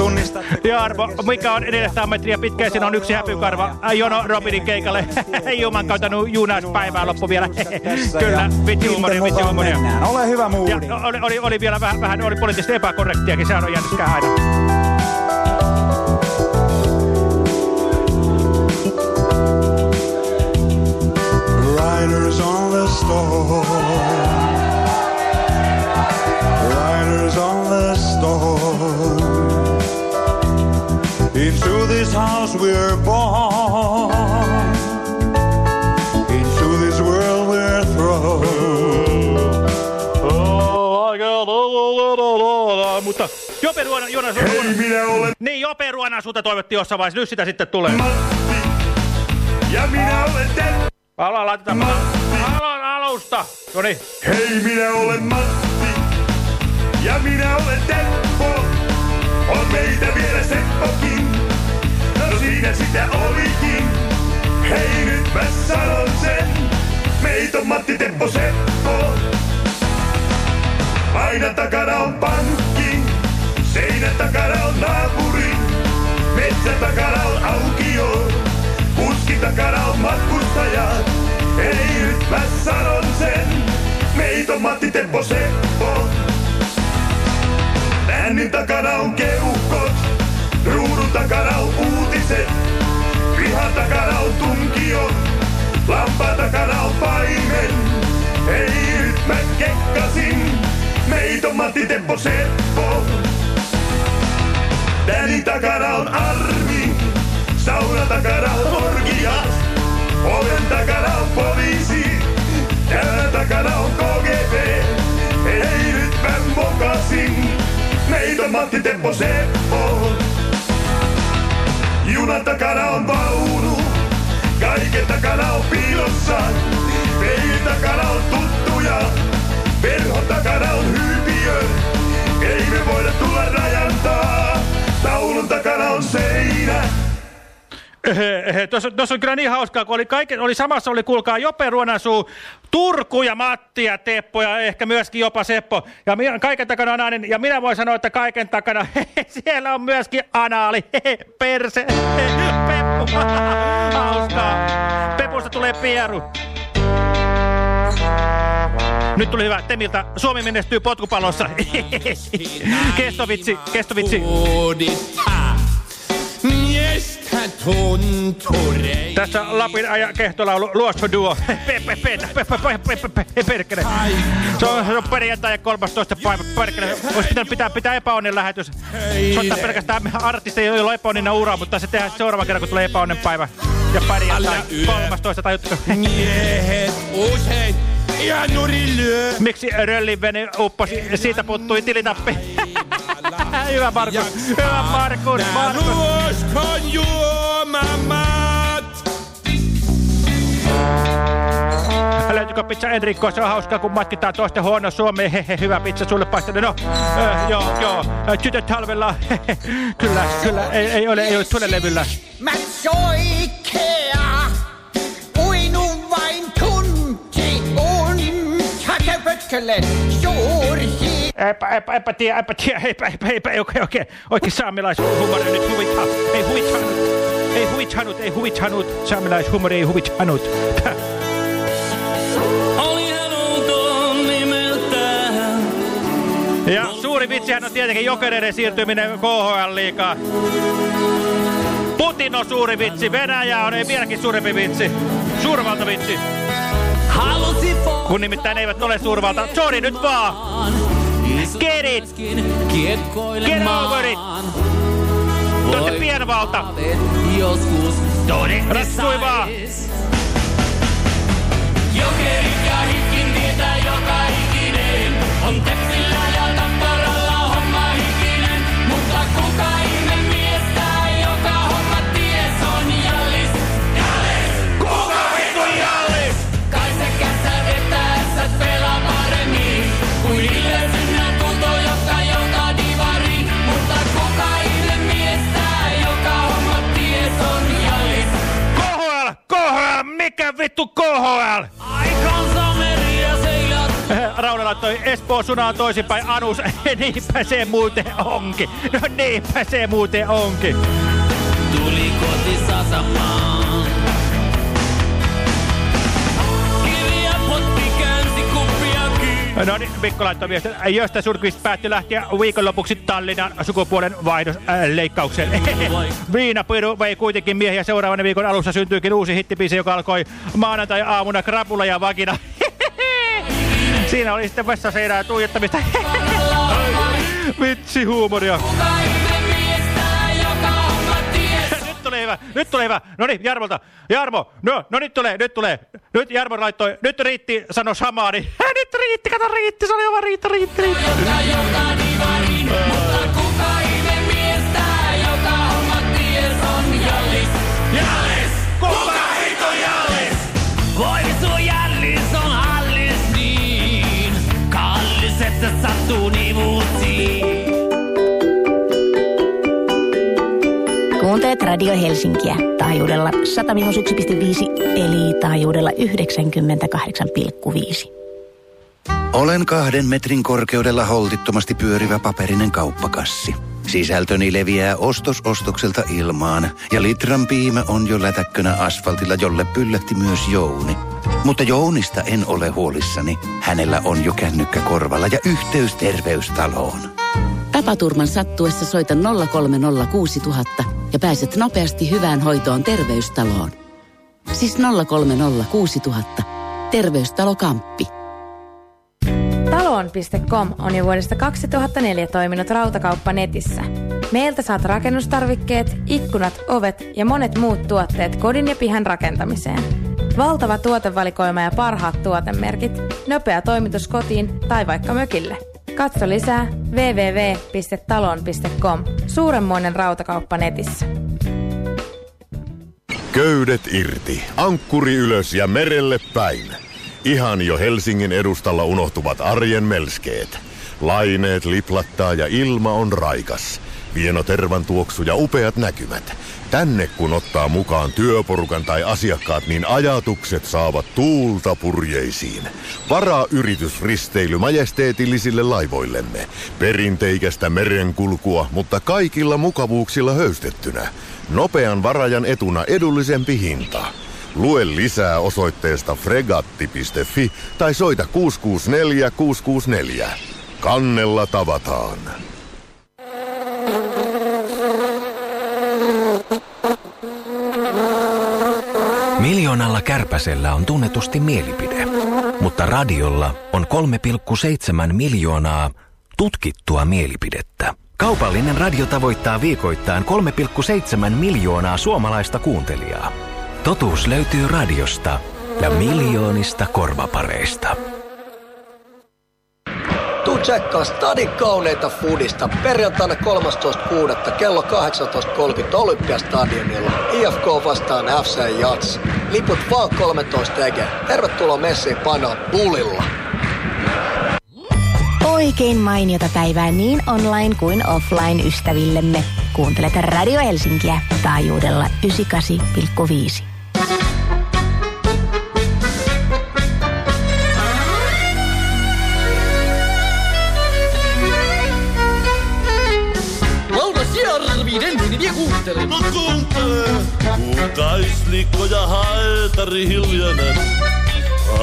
tunnistatte. Ja arvo, mikä on 400 metriä pitkä siinä on yksi häpykarva. Jono Robinin keikalle. Juman kautta junauspäivää loppu vielä. Kyllä, vitsi huumoria, vitsi. Mennään. Ole hyvä, Moody. Ja oli, oli, oli vielä vähän, vähän oli poliittisesti epäkorrektiakin, sehän on jänniskää aina. Riders on the storm. Riders on the storm. Into this house we're born. Into this world we're thrown. Oh, I got mutta Jope Ruona, Joona, Hei, minä olen Niin, Jope Ruona sulta toivottiin jossain vaiheessa, nyt sitä sitten tulee. ja minä olen Teppo. Aloa, laitetaan Aloa alusta. Noniin. Hei, minä olen Matti ja minä olen Teppo. On meitä vielä Seppokin, no siinä sitä olikin. Hei, nyt mä sanon sen, meitä on Matti, Teppo, Seppo. Aina takana on pankki, seinän takana on naapuri. Metsän takana on aukio, puskin takana on matkustaja. Ei nyt mä sanon sen, meitä on Matti, Teppo, Seppo. Mä kekkasin, meitä on Matti, Teppo, Seppo. Tänin takana on armi, sauna takana on orgiat. Oven takana on poliisi, käden takana on KGB. Ei nyt mä mokasin, meitä on Matti, Teppo, Seppo. Junan takana on vaunu, kaiken takana on piilossa. Peilin takana on tuttuja, verhon takana on hyypiö. Ei me voida tulla rajantaa, taulun takana on seinä. Tuossa, tuossa on kyllä niin hauskaa, kun oli, kaiken, oli samassa oli, kuulkaa, Jope Ruonasuu, Turku ja Matti ja Teppo ja ehkä myöskin jopa Seppo. Ja minä, kaiken takana on ja minä voin sanoa, että kaiken takana, siellä on myöskin anaali, perse, Peppu, hauskaa. Pepusta tulee pieru. Nyt tuli hyvä Temiltä. Suomi menestyy potkupallossa. kestovitsi, kestovitsi. Tässä Lapin aja kehtolaulu Luosso Duo. Perkele. Se on, se on perjantai ja 13. päivä. Perkele. Olisi pitänyt pitää, pitää epäonnen lähetys. Soittaa pelkästään artisteja, joilla on epäonnina ura, mutta se tehdään seuraavan kerran, kun tulee epäonnen päivä. Ja perjantai 13. tajutteko? Miehet usein ihan nurin lyö. Miksi röllivene upposi? Siitä puuttui tilitappi. Hyvä Markus. Hyvä Markus. Markus. Uskon juomamat. Löytyykö pizza Enrico? Se on hauskaa, kun matkitaan toisten huono Suomeen. Hehe, hyvä pizza sulle paistunut. No, äh, joo, joo. Äh, Tytöt talvella. kyllä, kyllä. Ei, ei ole, ei ole tulelevyllä. Mä soikea, köpötkelen suurhi. Eipä, eipä, eipä tiedä, eipä tiedä, eipä, eipä, eipä, oikein, oikein, oikein saamelaishumori nyt huvittaa. Ei huvittanut, ei huvittanut, ei huvittanut, saamelaishumori ei huvittanut. Ja suuri vitsihän on tietenkin jokereiden siirtyminen KHL liikaa. Putin on suuri vitsi, Venäjä on ei vieläkin suurempi vitsi. Suurvaltavitsi. Halusi Kun nimittäin eivät ole suurvalta. Sorry nyt vaan. Get it. Get over it. Te olette pienvalta. Ratsui vaan. KHL? Rauli laittoi Espoo sunaa toisinpäin Anus. niinpä se muuten onkin. No niinpä se muuten onkin. Tuli kotissa samaan. No niin, Mikko laittoi viestin. Josta Surkvist päätti lähteä viikonlopuksi Tallinnan sukupuolen vaihdosleikkaukseen. Viinapiru vei kuitenkin miehiä. Seuraavan viikon alussa syntyykin uusi hittipiisi, joka alkoi maanantai-aamuna Krapula ja Vagina. Siinä oli sitten vessaseinää tuijottamista. Vitsi huumoria. Hyvä, nyt tulee hyvä. No niin, Jarmolta. Jarmo, no, no nyt tulee, nyt tulee. Nyt Jarmo laittoi, nyt riitti, sano samaa, niin nyt riitti, kato riitti, se oli aivan riitti, riitti, riitti. Mutta kuka Kuuntelet Radio Helsinkiä taajuudella 101,5 eli taajuudella 98,5. Olen kahden metrin korkeudella holtittomasti pyörivä paperinen kauppakassi. Sisältöni leviää ostos ostokselta ilmaan ja litran piimä on jo lätäkkönä asfaltilla, jolle pyllähti myös Jouni. Mutta Jounista en ole huolissani. Hänellä on jo kännykkä korvalla ja yhteys terveystaloon. Tapaturman sattuessa soita 0306000 ja pääset nopeasti hyvään hoitoon terveystaloon. Siis 0306000. Terveystalo Kamppi. Talon.com on jo vuodesta 2004 toiminut rautakauppa netissä. Meiltä saat rakennustarvikkeet, ikkunat, ovet ja monet muut tuotteet kodin ja pihan rakentamiseen. Valtava tuotevalikoima ja parhaat tuotemerkit, nopea toimitus kotiin tai vaikka mökille. Katso lisää www.talon.com. Suuremmoinen rautakauppa netissä. Köydet irti, ankkuri ylös ja merelle päin. Ihan jo Helsingin edustalla unohtuvat arjen melskeet. Laineet liplattaa ja ilma on raikas. Vieno tervan tuoksu ja upeat näkymät. Tänne kun ottaa mukaan työporukan tai asiakkaat, niin ajatukset saavat tuulta purjeisiin. Varaa yritysristeily majesteetillisille laivoillemme. Perinteikästä merenkulkua, mutta kaikilla mukavuuksilla höystettynä. Nopean varajan etuna edullisempi hinta. Lue lisää osoitteesta fregatti.fi tai soita 664 664. Kannella tavataan. Miljoonalla kärpäsellä on tunnetusti mielipide, mutta radiolla on 3,7 miljoonaa tutkittua mielipidettä. Kaupallinen radio tavoittaa viikoittain 3,7 miljoonaa suomalaista kuuntelijaa. Totuus löytyy radiosta ja miljoonista korvapareista. Tsekkaa Stadin kauneita foodista perjantaina 13.6. kello 18.30 Olympiastadionilla. IFK vastaan FC Jats. Liput vaan 13 ege. Tervetuloa messiin painaa bulilla. Oikein mainiota päivää niin online kuin offline ystävillemme. Kuuntelet Radio Helsinkiä taajuudella 98,5. Järvinen, niin kuuntele. No kuuntele, kuukaislikko ja haetari hiljainen.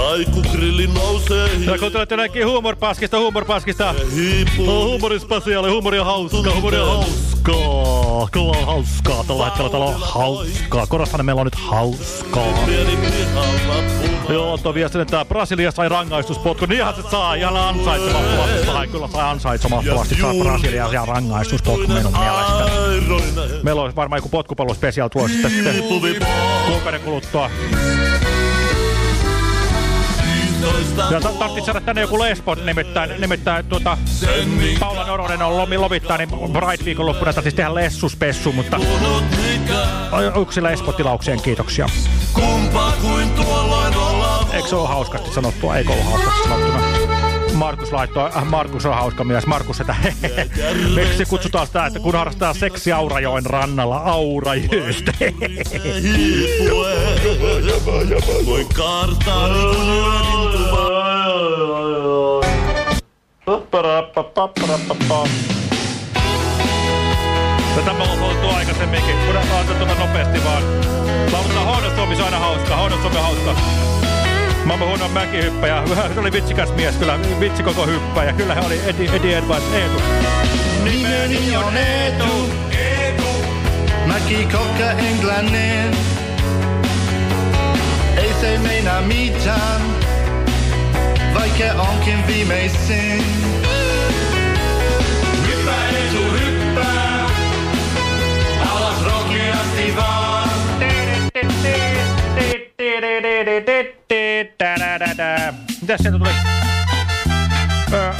Ai kun grilli nousee Ja kun tulette näkin huumorpaskista, huumorpaskista. Huumorispasiaali, huumoria hauskaa, huumoria hauskaa. Kyllä on hauskaa. Tällä hetkellä täällä on hauskaa. Korostan, meillä on nyt hauskaa. Joo, tuo viestin, että Brasilia sai rangaistuspotku. Niinhän se saa ihan ansaitsemattomasti. Sai, kyllä sai ansaitsemattomasti. Saa Brasilia ja rangaistuspotku minun mielestä. Meillä on varmaan joku potkupallospesiaal tuossa sitten, sitten kuukauden kuluttua. Ja ta- tarvitsit saada tänne joku lesbo, nimittäin, nimittäin tuota, Paula Noronen on lomi lovittaa, niin Pride-viikonloppuna tarvitsisi tehdä lessuspessu, mutta yksi lesbotilaukseen kiitoksia. Kumpa Eikö se ole hauskasti sanottua? Eikö ole hauskasti sanottuna? Markus laittoi, äh, Markus on hauska mies. Markus, että miksi kutsutaan sitä, että kun harrastaa seksi Aurajoen rannalla Aurajystä. Voi kartaan Tätä me ollaan oltu aikaisemminkin, kun on otettu nopeasti vaan. Lauletaan Hohdon Suomi, se on aina hauska. Hohdon Suomi hauska. Mä oon huono mäkihyppäjä. Se oli vitsikäs mies, kyllä vitsi koko hyppäjä. Kyllä hän oli Eddie, Eddie Edwards, Eetu. Nimeni on Eetu. Mäkikokka englannin. Ei se meinaa mitään, vaikka onkin viimeisin. Hyppää Eetu, hyppää. Alas rokeasti vaan. Mitäs sieltä tuli? Öö,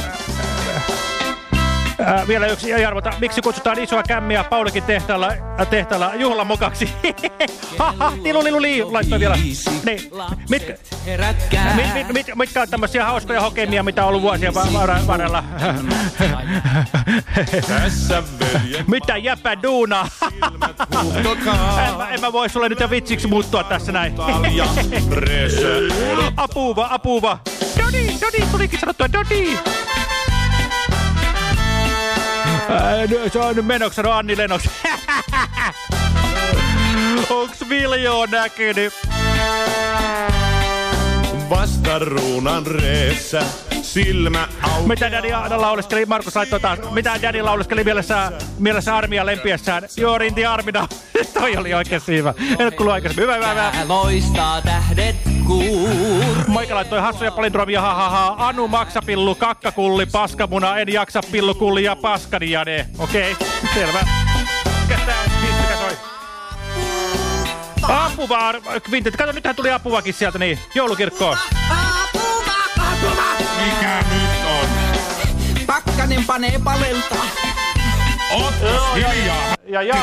Ää, vielä yksi Jarvota. Miksi kutsutaan isoa kämmiä Paulikin tehtaalla, äh, tehtaalla juhlan mukaksi? Haha, tiluliluli, laittoi vielä. Niin, mitkä, mit, mit, mit, mitkä on tämmöisiä hauskoja hokemia, mitä on ollut vuosien va va varrella? Mitä jäpä duunaa? en, mä, en mä voi sulle nyt vitsiksi muuttua tässä näin. apuva, apuva. Dodi, Dodi, tulikin sanottua Dodi. Ää, nyt se on nyt menoksi sanoo Anni Lenoks. Onks Viljo näkynyt? Vastaruunan reessä silmä auki. Mitä Daddy aina lauleskeli, Markus laittoi taas, mitä Daddy lauleskeli mielessä, mielessä armia lempiessään? Joo, rinti armina. Toi oli oikein hyvä. En ole kuullut aikaisemmin. Hyvä, hyvä, hyvä. Loistaa tähdet kuur. Moika laittoi hassuja palindromia, ha, ha, ha. Anu maksapillu, kakkakulli, paskamuna, en jaksa pillu, kulli ja paskani ja ne. Okei, okay, selvä. Mikäs tää on? Mikä soi? Apuva, Quintet. Kato, nythän tuli apuvakin sieltä, niin. Joulukirkkoon. Mikä nyt on? Pakkanen panee palelta. Ottas hiljaa. Ja, ja,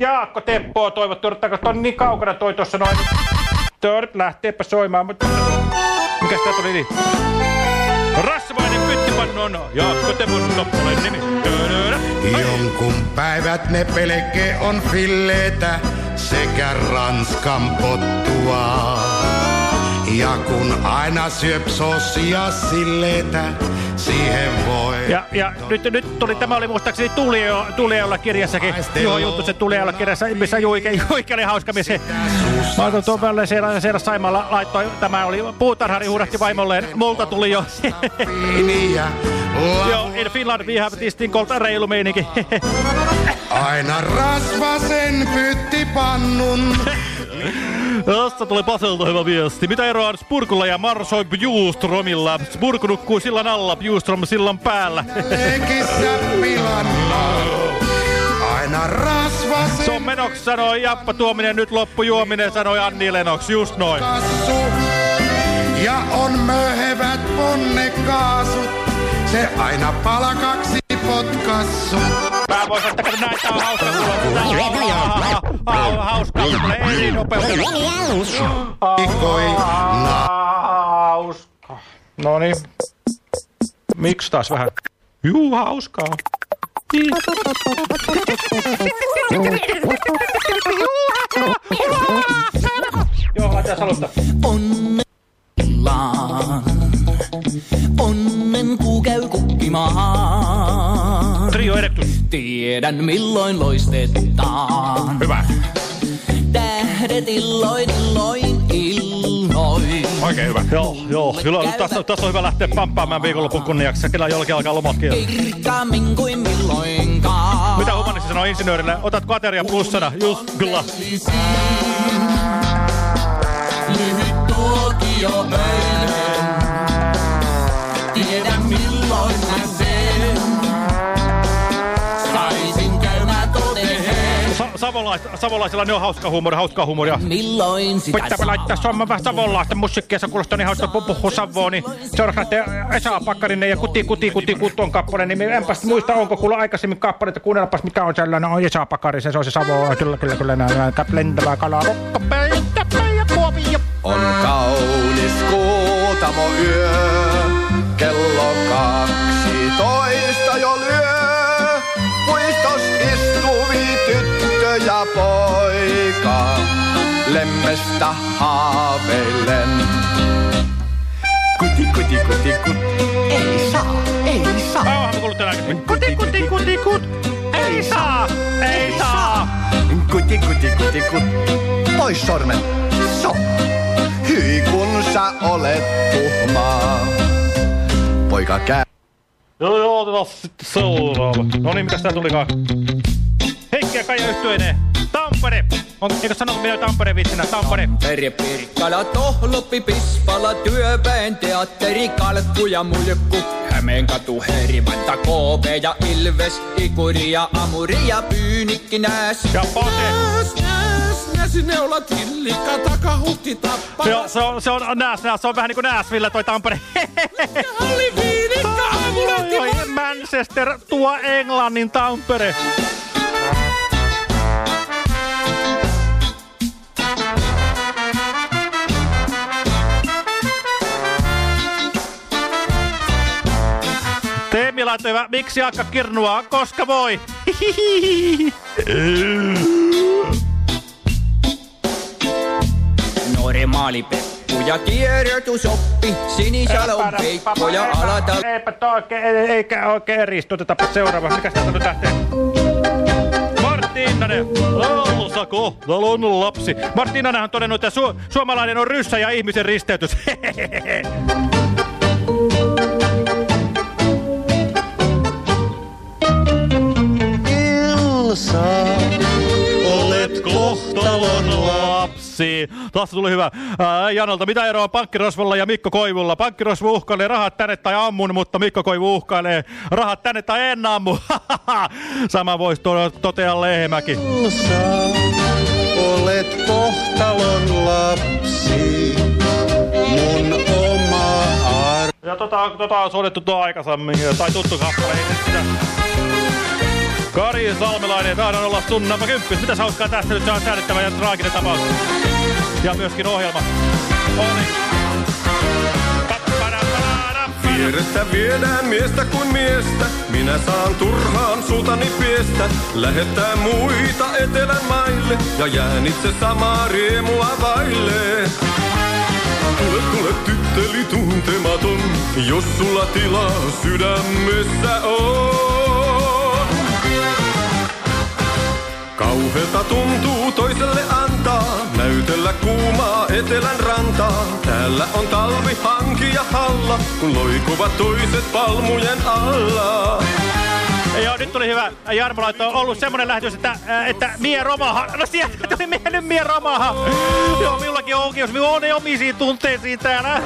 Jaakko Teppoa toivottu, odottaako on niin kaukana toi tossa noin. Nyt lähteepä soimaan, mutta... Mikäs tää tuli niin? Rasvainen pyttipannu on Jaakko Teppon toppolen nimi. Jonkun päivät ne pelke on filleetä sekä ranskan pottua. Ja kun aina syöp sosia silleetä, siihen voi... Ja, ja nyt, nyt tuli, tämä oli muistaakseni Tulio, Tuliolla kirjassakin. Juho Juttusen Tuliolla kirjassa, missä Juike, Juike oli hauska mies. Mä otan tuon välillä siellä, siellä Saimalla laittoi, tämä oli puutarhari huudahti vaimolleen, multa tuli jo. Joo, in Finland we have this thing called reilu meininki. Aina rasvasen pyttipannun Tässä tulee Paselta hyvä viesti. Mitä eroa on Spurkulla ja Marsoi Bjustromilla? Spurku nukkuu sillan alla, Bjustrom sillan päällä. Leikissä. Aina rasvasen Se on menoksi, sanoi Jappa Tuominen, nyt loppu juominen, sanoi Anni Lenoks, just noin. kassu. Ja on möhevät ponnekaasut. Se aina palakaksi potkassu. Mä kato näin, tää on hauska kuulla. Eri nopeudella. Ikoi na. Hauska. Noniin. Miksi taas vähän? Juu, hauskaa. Joo, laitetaan alusta. Onnellaan. Onnen kuu käy kukkimaan. Trio Erectus. Tiedän milloin loistetaan. Hyvä. Tähdet illoin, illoin, illoin. Oikein hyvä. Joo, joo. Kyllä tässä, tässä on hyvä lähteä pamppaamaan viikonlopun kunniaksi. Kyllä jollakin alkaa lomatkin. Kirkkaammin kuin milloinkaan. Mitä humanissi sanoo insinöörille? Otatko ateria plussana? Just, kyllä. Lyhyt tuokio eilen. Savolais, savolaisilla ne on hauska huumoria, hauskaa huumoria. Milloin sitä Pitää laittaa somman vähän savolaista musiikkia, se kuulostaa niin hauska puhu savoa, niin seuraavaksi lähtee Esa Pakkarinen ja Kuti Kuti Kuti Kut on kappale, niin enpäs muista, onko kuulla aikaisemmin kappaleita, kuunnellapas mikä on sellainen, on Esa Pakkarisen, se on se Savo, kyllä, kyllä, kyllä, näin, näin, lentävää kalaa, rokkapäitä, ja kuopio. On kaunis kuutamo yö, kello kaksitoista jo lyö. Lemmestä haaveillen. Kuti, kuti, kuti, kut. Ei saa, ei saa. Kauanhan me kuullut tänään. Kuti Kuti Kuti Kut, ei saa, ei saa. Kuti, kuti, kuti, kut. Pois sormen. So. Hyi kun sä olet tuhmaa. Poika käy. Joo, joo, otetaan sitten seuraava. No niin, mitäs tää tulikaan? Heikki ja Kaija yhtyeineen. Tampere! On, eikö sanottu minä Tampere vitsinä? Tampere. Tampere, Pirkkala, Tohloppi, Pispala, Työväen teatteri, Kalkku ja Mulkku. Hämeenkatu, Herivanta, KP ja Ilves, Ikuri ja Amuri ja Pyynikki, Nääs. Ja Pate. Nääs, Nääs, Näsineulat, Hillikka, Takahuhti, Tappara. Joo, se on, se on nääs, nääs, se on vähän niinku Nääsville toi Tampere. Halli Viinikka, Aamulehti, Oi, Manchester, tuo Englannin Tampere. Teemi laittoi miksi akka kirnua, koska voi. Normaali peppu ja kirjoitusoppi, Sinisalon peikko ja alatal... Eipä toi oikein, ei- eikä oikein eristu. Otetaanpa seuraava. Mikäs täältä nyt lähtee? Marttiinanen, laulussa kohtalon lapsi. Marttiinanen on todennut, että su suomalainen on ryssä ja ihmisen risteytys. Ilsa, olet kohtalon lapsi. Tässä tuli hyvä. Ää, Janolta, mitä eroa pankkirosvolla ja Mikko Koivulla? Pankkirosvo uhkailee rahat tänne tai ammun, mutta Mikko Koivu uhkailee rahat tänne tai en ammu. Sama voisi to totea Lehmäki. Ilsa, olet kohtalon lapsi, mun oma ar... Ja tota, tota on soitettu tuo aikaisemmin, tai tuttu kappale, ei sitä. Kari Salmelainen, tahdon olla sun numma kymppis. Mitäs hauskaa tästä nyt se on säädettävä ja traaginen tapaus. Ja myöskin ohjelma. Oli. Vierestä viedään miestä kuin miestä, minä saan turhaan sultani piestä. Lähettää muita etelän maille ja jään itse samaa riemua vaille. Tule, tule tytteli tuntematon, jos sulla tilaa sydämessä on. Kauheelta tuntuu toiselle antaa, näytellä kuumaa etelän rantaa. Täällä on talvi, hanki ja halla, kun loikuvat toiset palmujen alla. Joo, nyt tuli hyvä. Jarmo laittoi, on ollut semmonen lähetys, että, ää, että Mie Romaha. No sieltä tuli Mie nyt Mie Romaha. Joo, minullakin on oikeus. Minulla on ne omisiin tunteisiin täällä.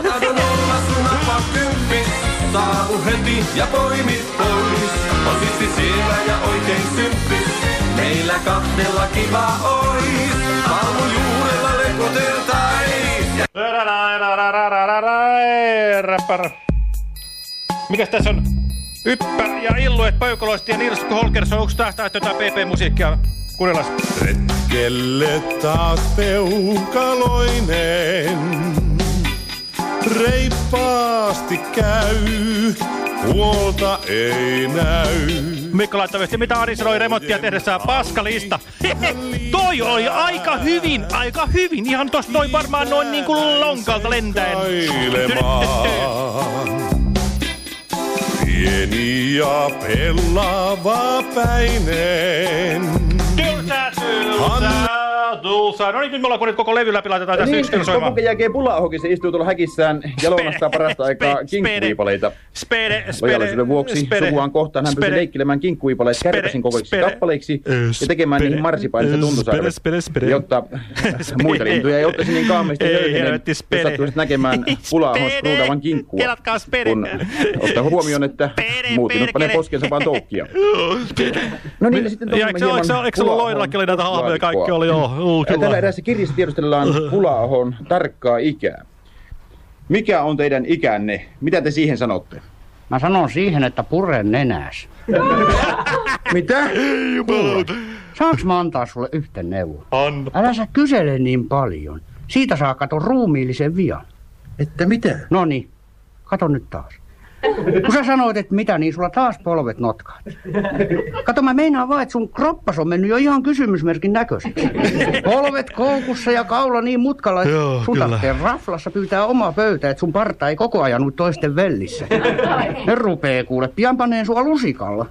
Saavu heti ja poimi pois. On siellä ja oikein symppis. Meillä kahdella kiva ois. Palmu juurella lekoteltais. Mikäs tässä on? Yppä ja Illuet, Peukaloisti ja Nils Holgersson. Onko tästä jotain PP-musiikkia? Kuunnellaan. Retkelle taas peukaloinen. Reippaasti käy, huolta ei näy. Mikko laittoi viesti, mitä Ari sanoi remonttia tehdessään paskalista. toi oli aika hyvin, aika hyvin. Ihan tosta noin varmaan noin niin kuin lonkalta lentäen. Pieni ja pellava päinen. Tylsää, tylsää, tylsää. No niin, nyt me ollaan kun koko levy läpi laitetaan tässä Niin, yksi kerran soimaan. Jälkeen Pulahokin se istuu tuolla häkissään ja lounastaa parasta aikaa kinkkuviipaleita. Spede, Lojallisuuden vuoksi spede, sukuaan kohtaan hän pystyy spede. leikkilemään kinkkuviipaleet kärpäsin kokoisiksi spede. kappaleiksi ja tekemään niihin marsipainista spede, spede. jotta muita lintuja ei ottaisi niin kaamesti helvetti, jos spede. sattuisit näkemään Pulahon kinkkua, Kelatkaa spede. kun ottaa huomioon, että muut linnut panee poskensa vaan toukkia. No niin, ja sitten Ja eikö se- eikö se- eikö se ollut Loirallakin oli näitä hahmoja ja kaikki oli, joo, joo, kyllä. Tällä eräässä kirjassa tiedustellaan Pulaahon tarkkaa ikää. Mikä on teidän ikänne? Mitä te siihen sanotte? Mä sanon siihen, että purren nenäs. Mitä? Saanko mä antaa sulle yhten neuvon? Anna. Älä sä kysele niin paljon. Siitä saa kato ruumiillisen vian. Että mitä? No niin, kato nyt taas. Kun sä sanoit, että mitä, niin sulla taas polvet notkaat. Kato, mä meinaan vaan, että sun kroppas on mennyt jo ihan kysymysmerkin näköiseksi. Polvet koukussa ja kaula niin mutkalla, että Joo, tarvitsee raflassa pyytää oma pöytä, että sun parta ei koko ajan nyt toisten vellissä. Ne rupee kuule pian paneen sua lusikalla.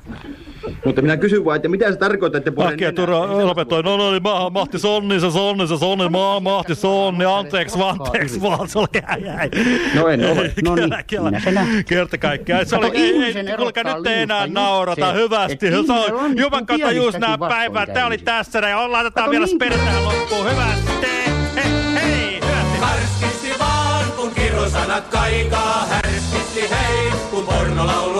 Mutta minä kysyn vaan, että mitä se tarkoittaa, että purren Äkkiä Turha lopetoi. No, no niin, mä, Mahti Sonni, se Sonni, se Sonni, mä, Mahti Sonni, anteeksi, vaan, anteeksi vaan, se oli jäi, jäi. No en ole. No niin. Kerta kaikkiaan. Se oli, ei, kuulkaa, nyt ei enää naurata hyvästi. Se on Juman niin kautta just nämä päivät. Tää oli tässä. On- Laitetaan Kato, vielä niin- spede tähän loppuun. Hyvästi. Hei, hei, hyvästi. Karskisti vaan, kun kirosanat kaikaa. Härskisti hei, kun pornolaulu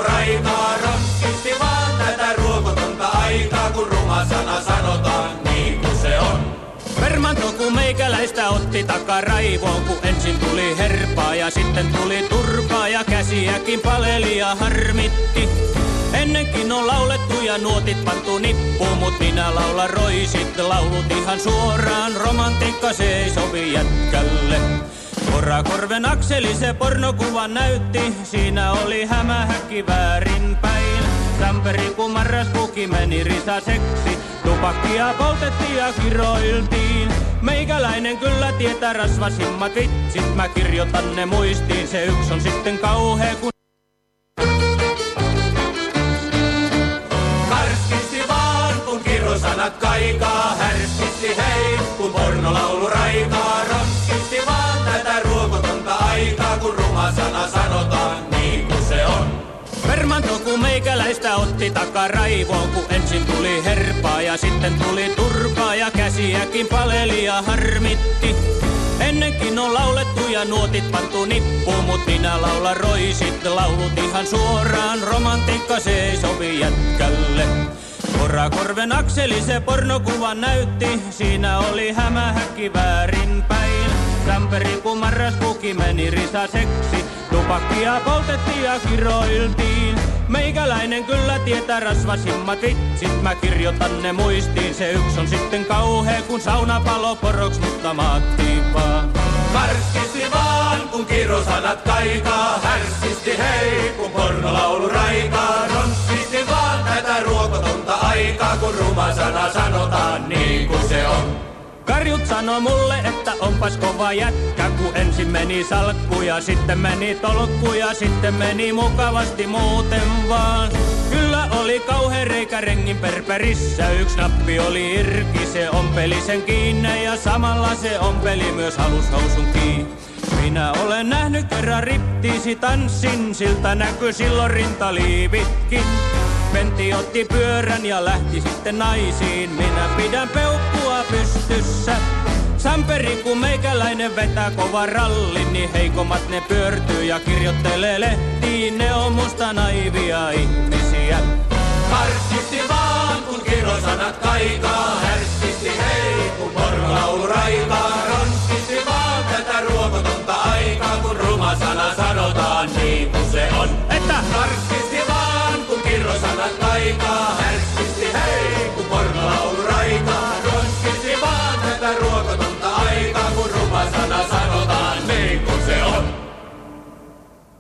sana sanotaan niin kuin se on. Permanto kun meikäläistä otti takaraivoon, kun ensin tuli herpaa ja sitten tuli turpaa ja käsiäkin paleli ja harmitti. Ennenkin on laulettu ja nuotit pantu nippuun, mut minä laulan roisit, laulut ihan suoraan. Romantiikka se ei sovi jätkälle. Korakorven akseli se pornokuva näytti, siinä oli hämähäkki väärinpäin. Samperi kun marraskuuki meni risaseksi, tupakkia poltettiin ja kiroiltiin. Meikäläinen kyllä tietää rasvasimmat vitsit, mä kirjoitan ne muistiin, se yksi on sitten kauhea kun... Karskisti vaan, kun kirosanat kaikaa. Härskisti hei, kun pornolaulu raikaa. Kun meikäläistä otti takaraivoon, kun ensin tuli herpaa ja sitten tuli turpaa ja käsiäkin paleli ja harmitti. Ennenkin on laulettu ja nuotit pantu nippuun, mut minä laulan roisit, laulut ihan suoraan. Romantiikka se ei sovi jätkälle. Korakorven akseli se pornokuva näytti, siinä oli hämähäkki väärinpäin. Samperi kun marraskuuki meni risaseksi, tupakkia poltettiin ja kiroiltiin. Meikäläinen kyllä tietää rasvasimmat vitsit, mä kirjoitan ne muistiin. Se yksi on sitten kauhea, kun saunapalo poroks, mutta maatti vaan. Karskisti vaan, kun kirosanat kaikaa. Härskisti hei, kun pornolaulu raikaa. Ronskisti vaan tätä ruokotonta aikaa, kun ruma sana sanotaan niin kuin se on. Karjut sano mulle, että onpas kova jätkä, kun ensin meni salkku ja sitten meni tolkku ja sitten meni mukavasti muuten vaan. Kyllä oli kauhean reikä rengin perperissä, yksi nappi oli irki, se ompeli sen kiinni ja samalla se ompeli myös halushousun kiinni. Minä olen nähnyt kerran riptiisi tanssin, siltä näkyy silloin rintaliivitkin. Pentti otti pyörän ja lähti sitten naisiin. Minä pidän peukkua pystyssä. Samperi kun meikäläinen vetää kova ralli, niin heikommat ne pyörtyy ja kirjoittelee lehtiin. Ne on musta naivia ihmisiä. Karsisti vaan kun kirosanat kaikaa, härskisti hei kun porlaulu raikaa.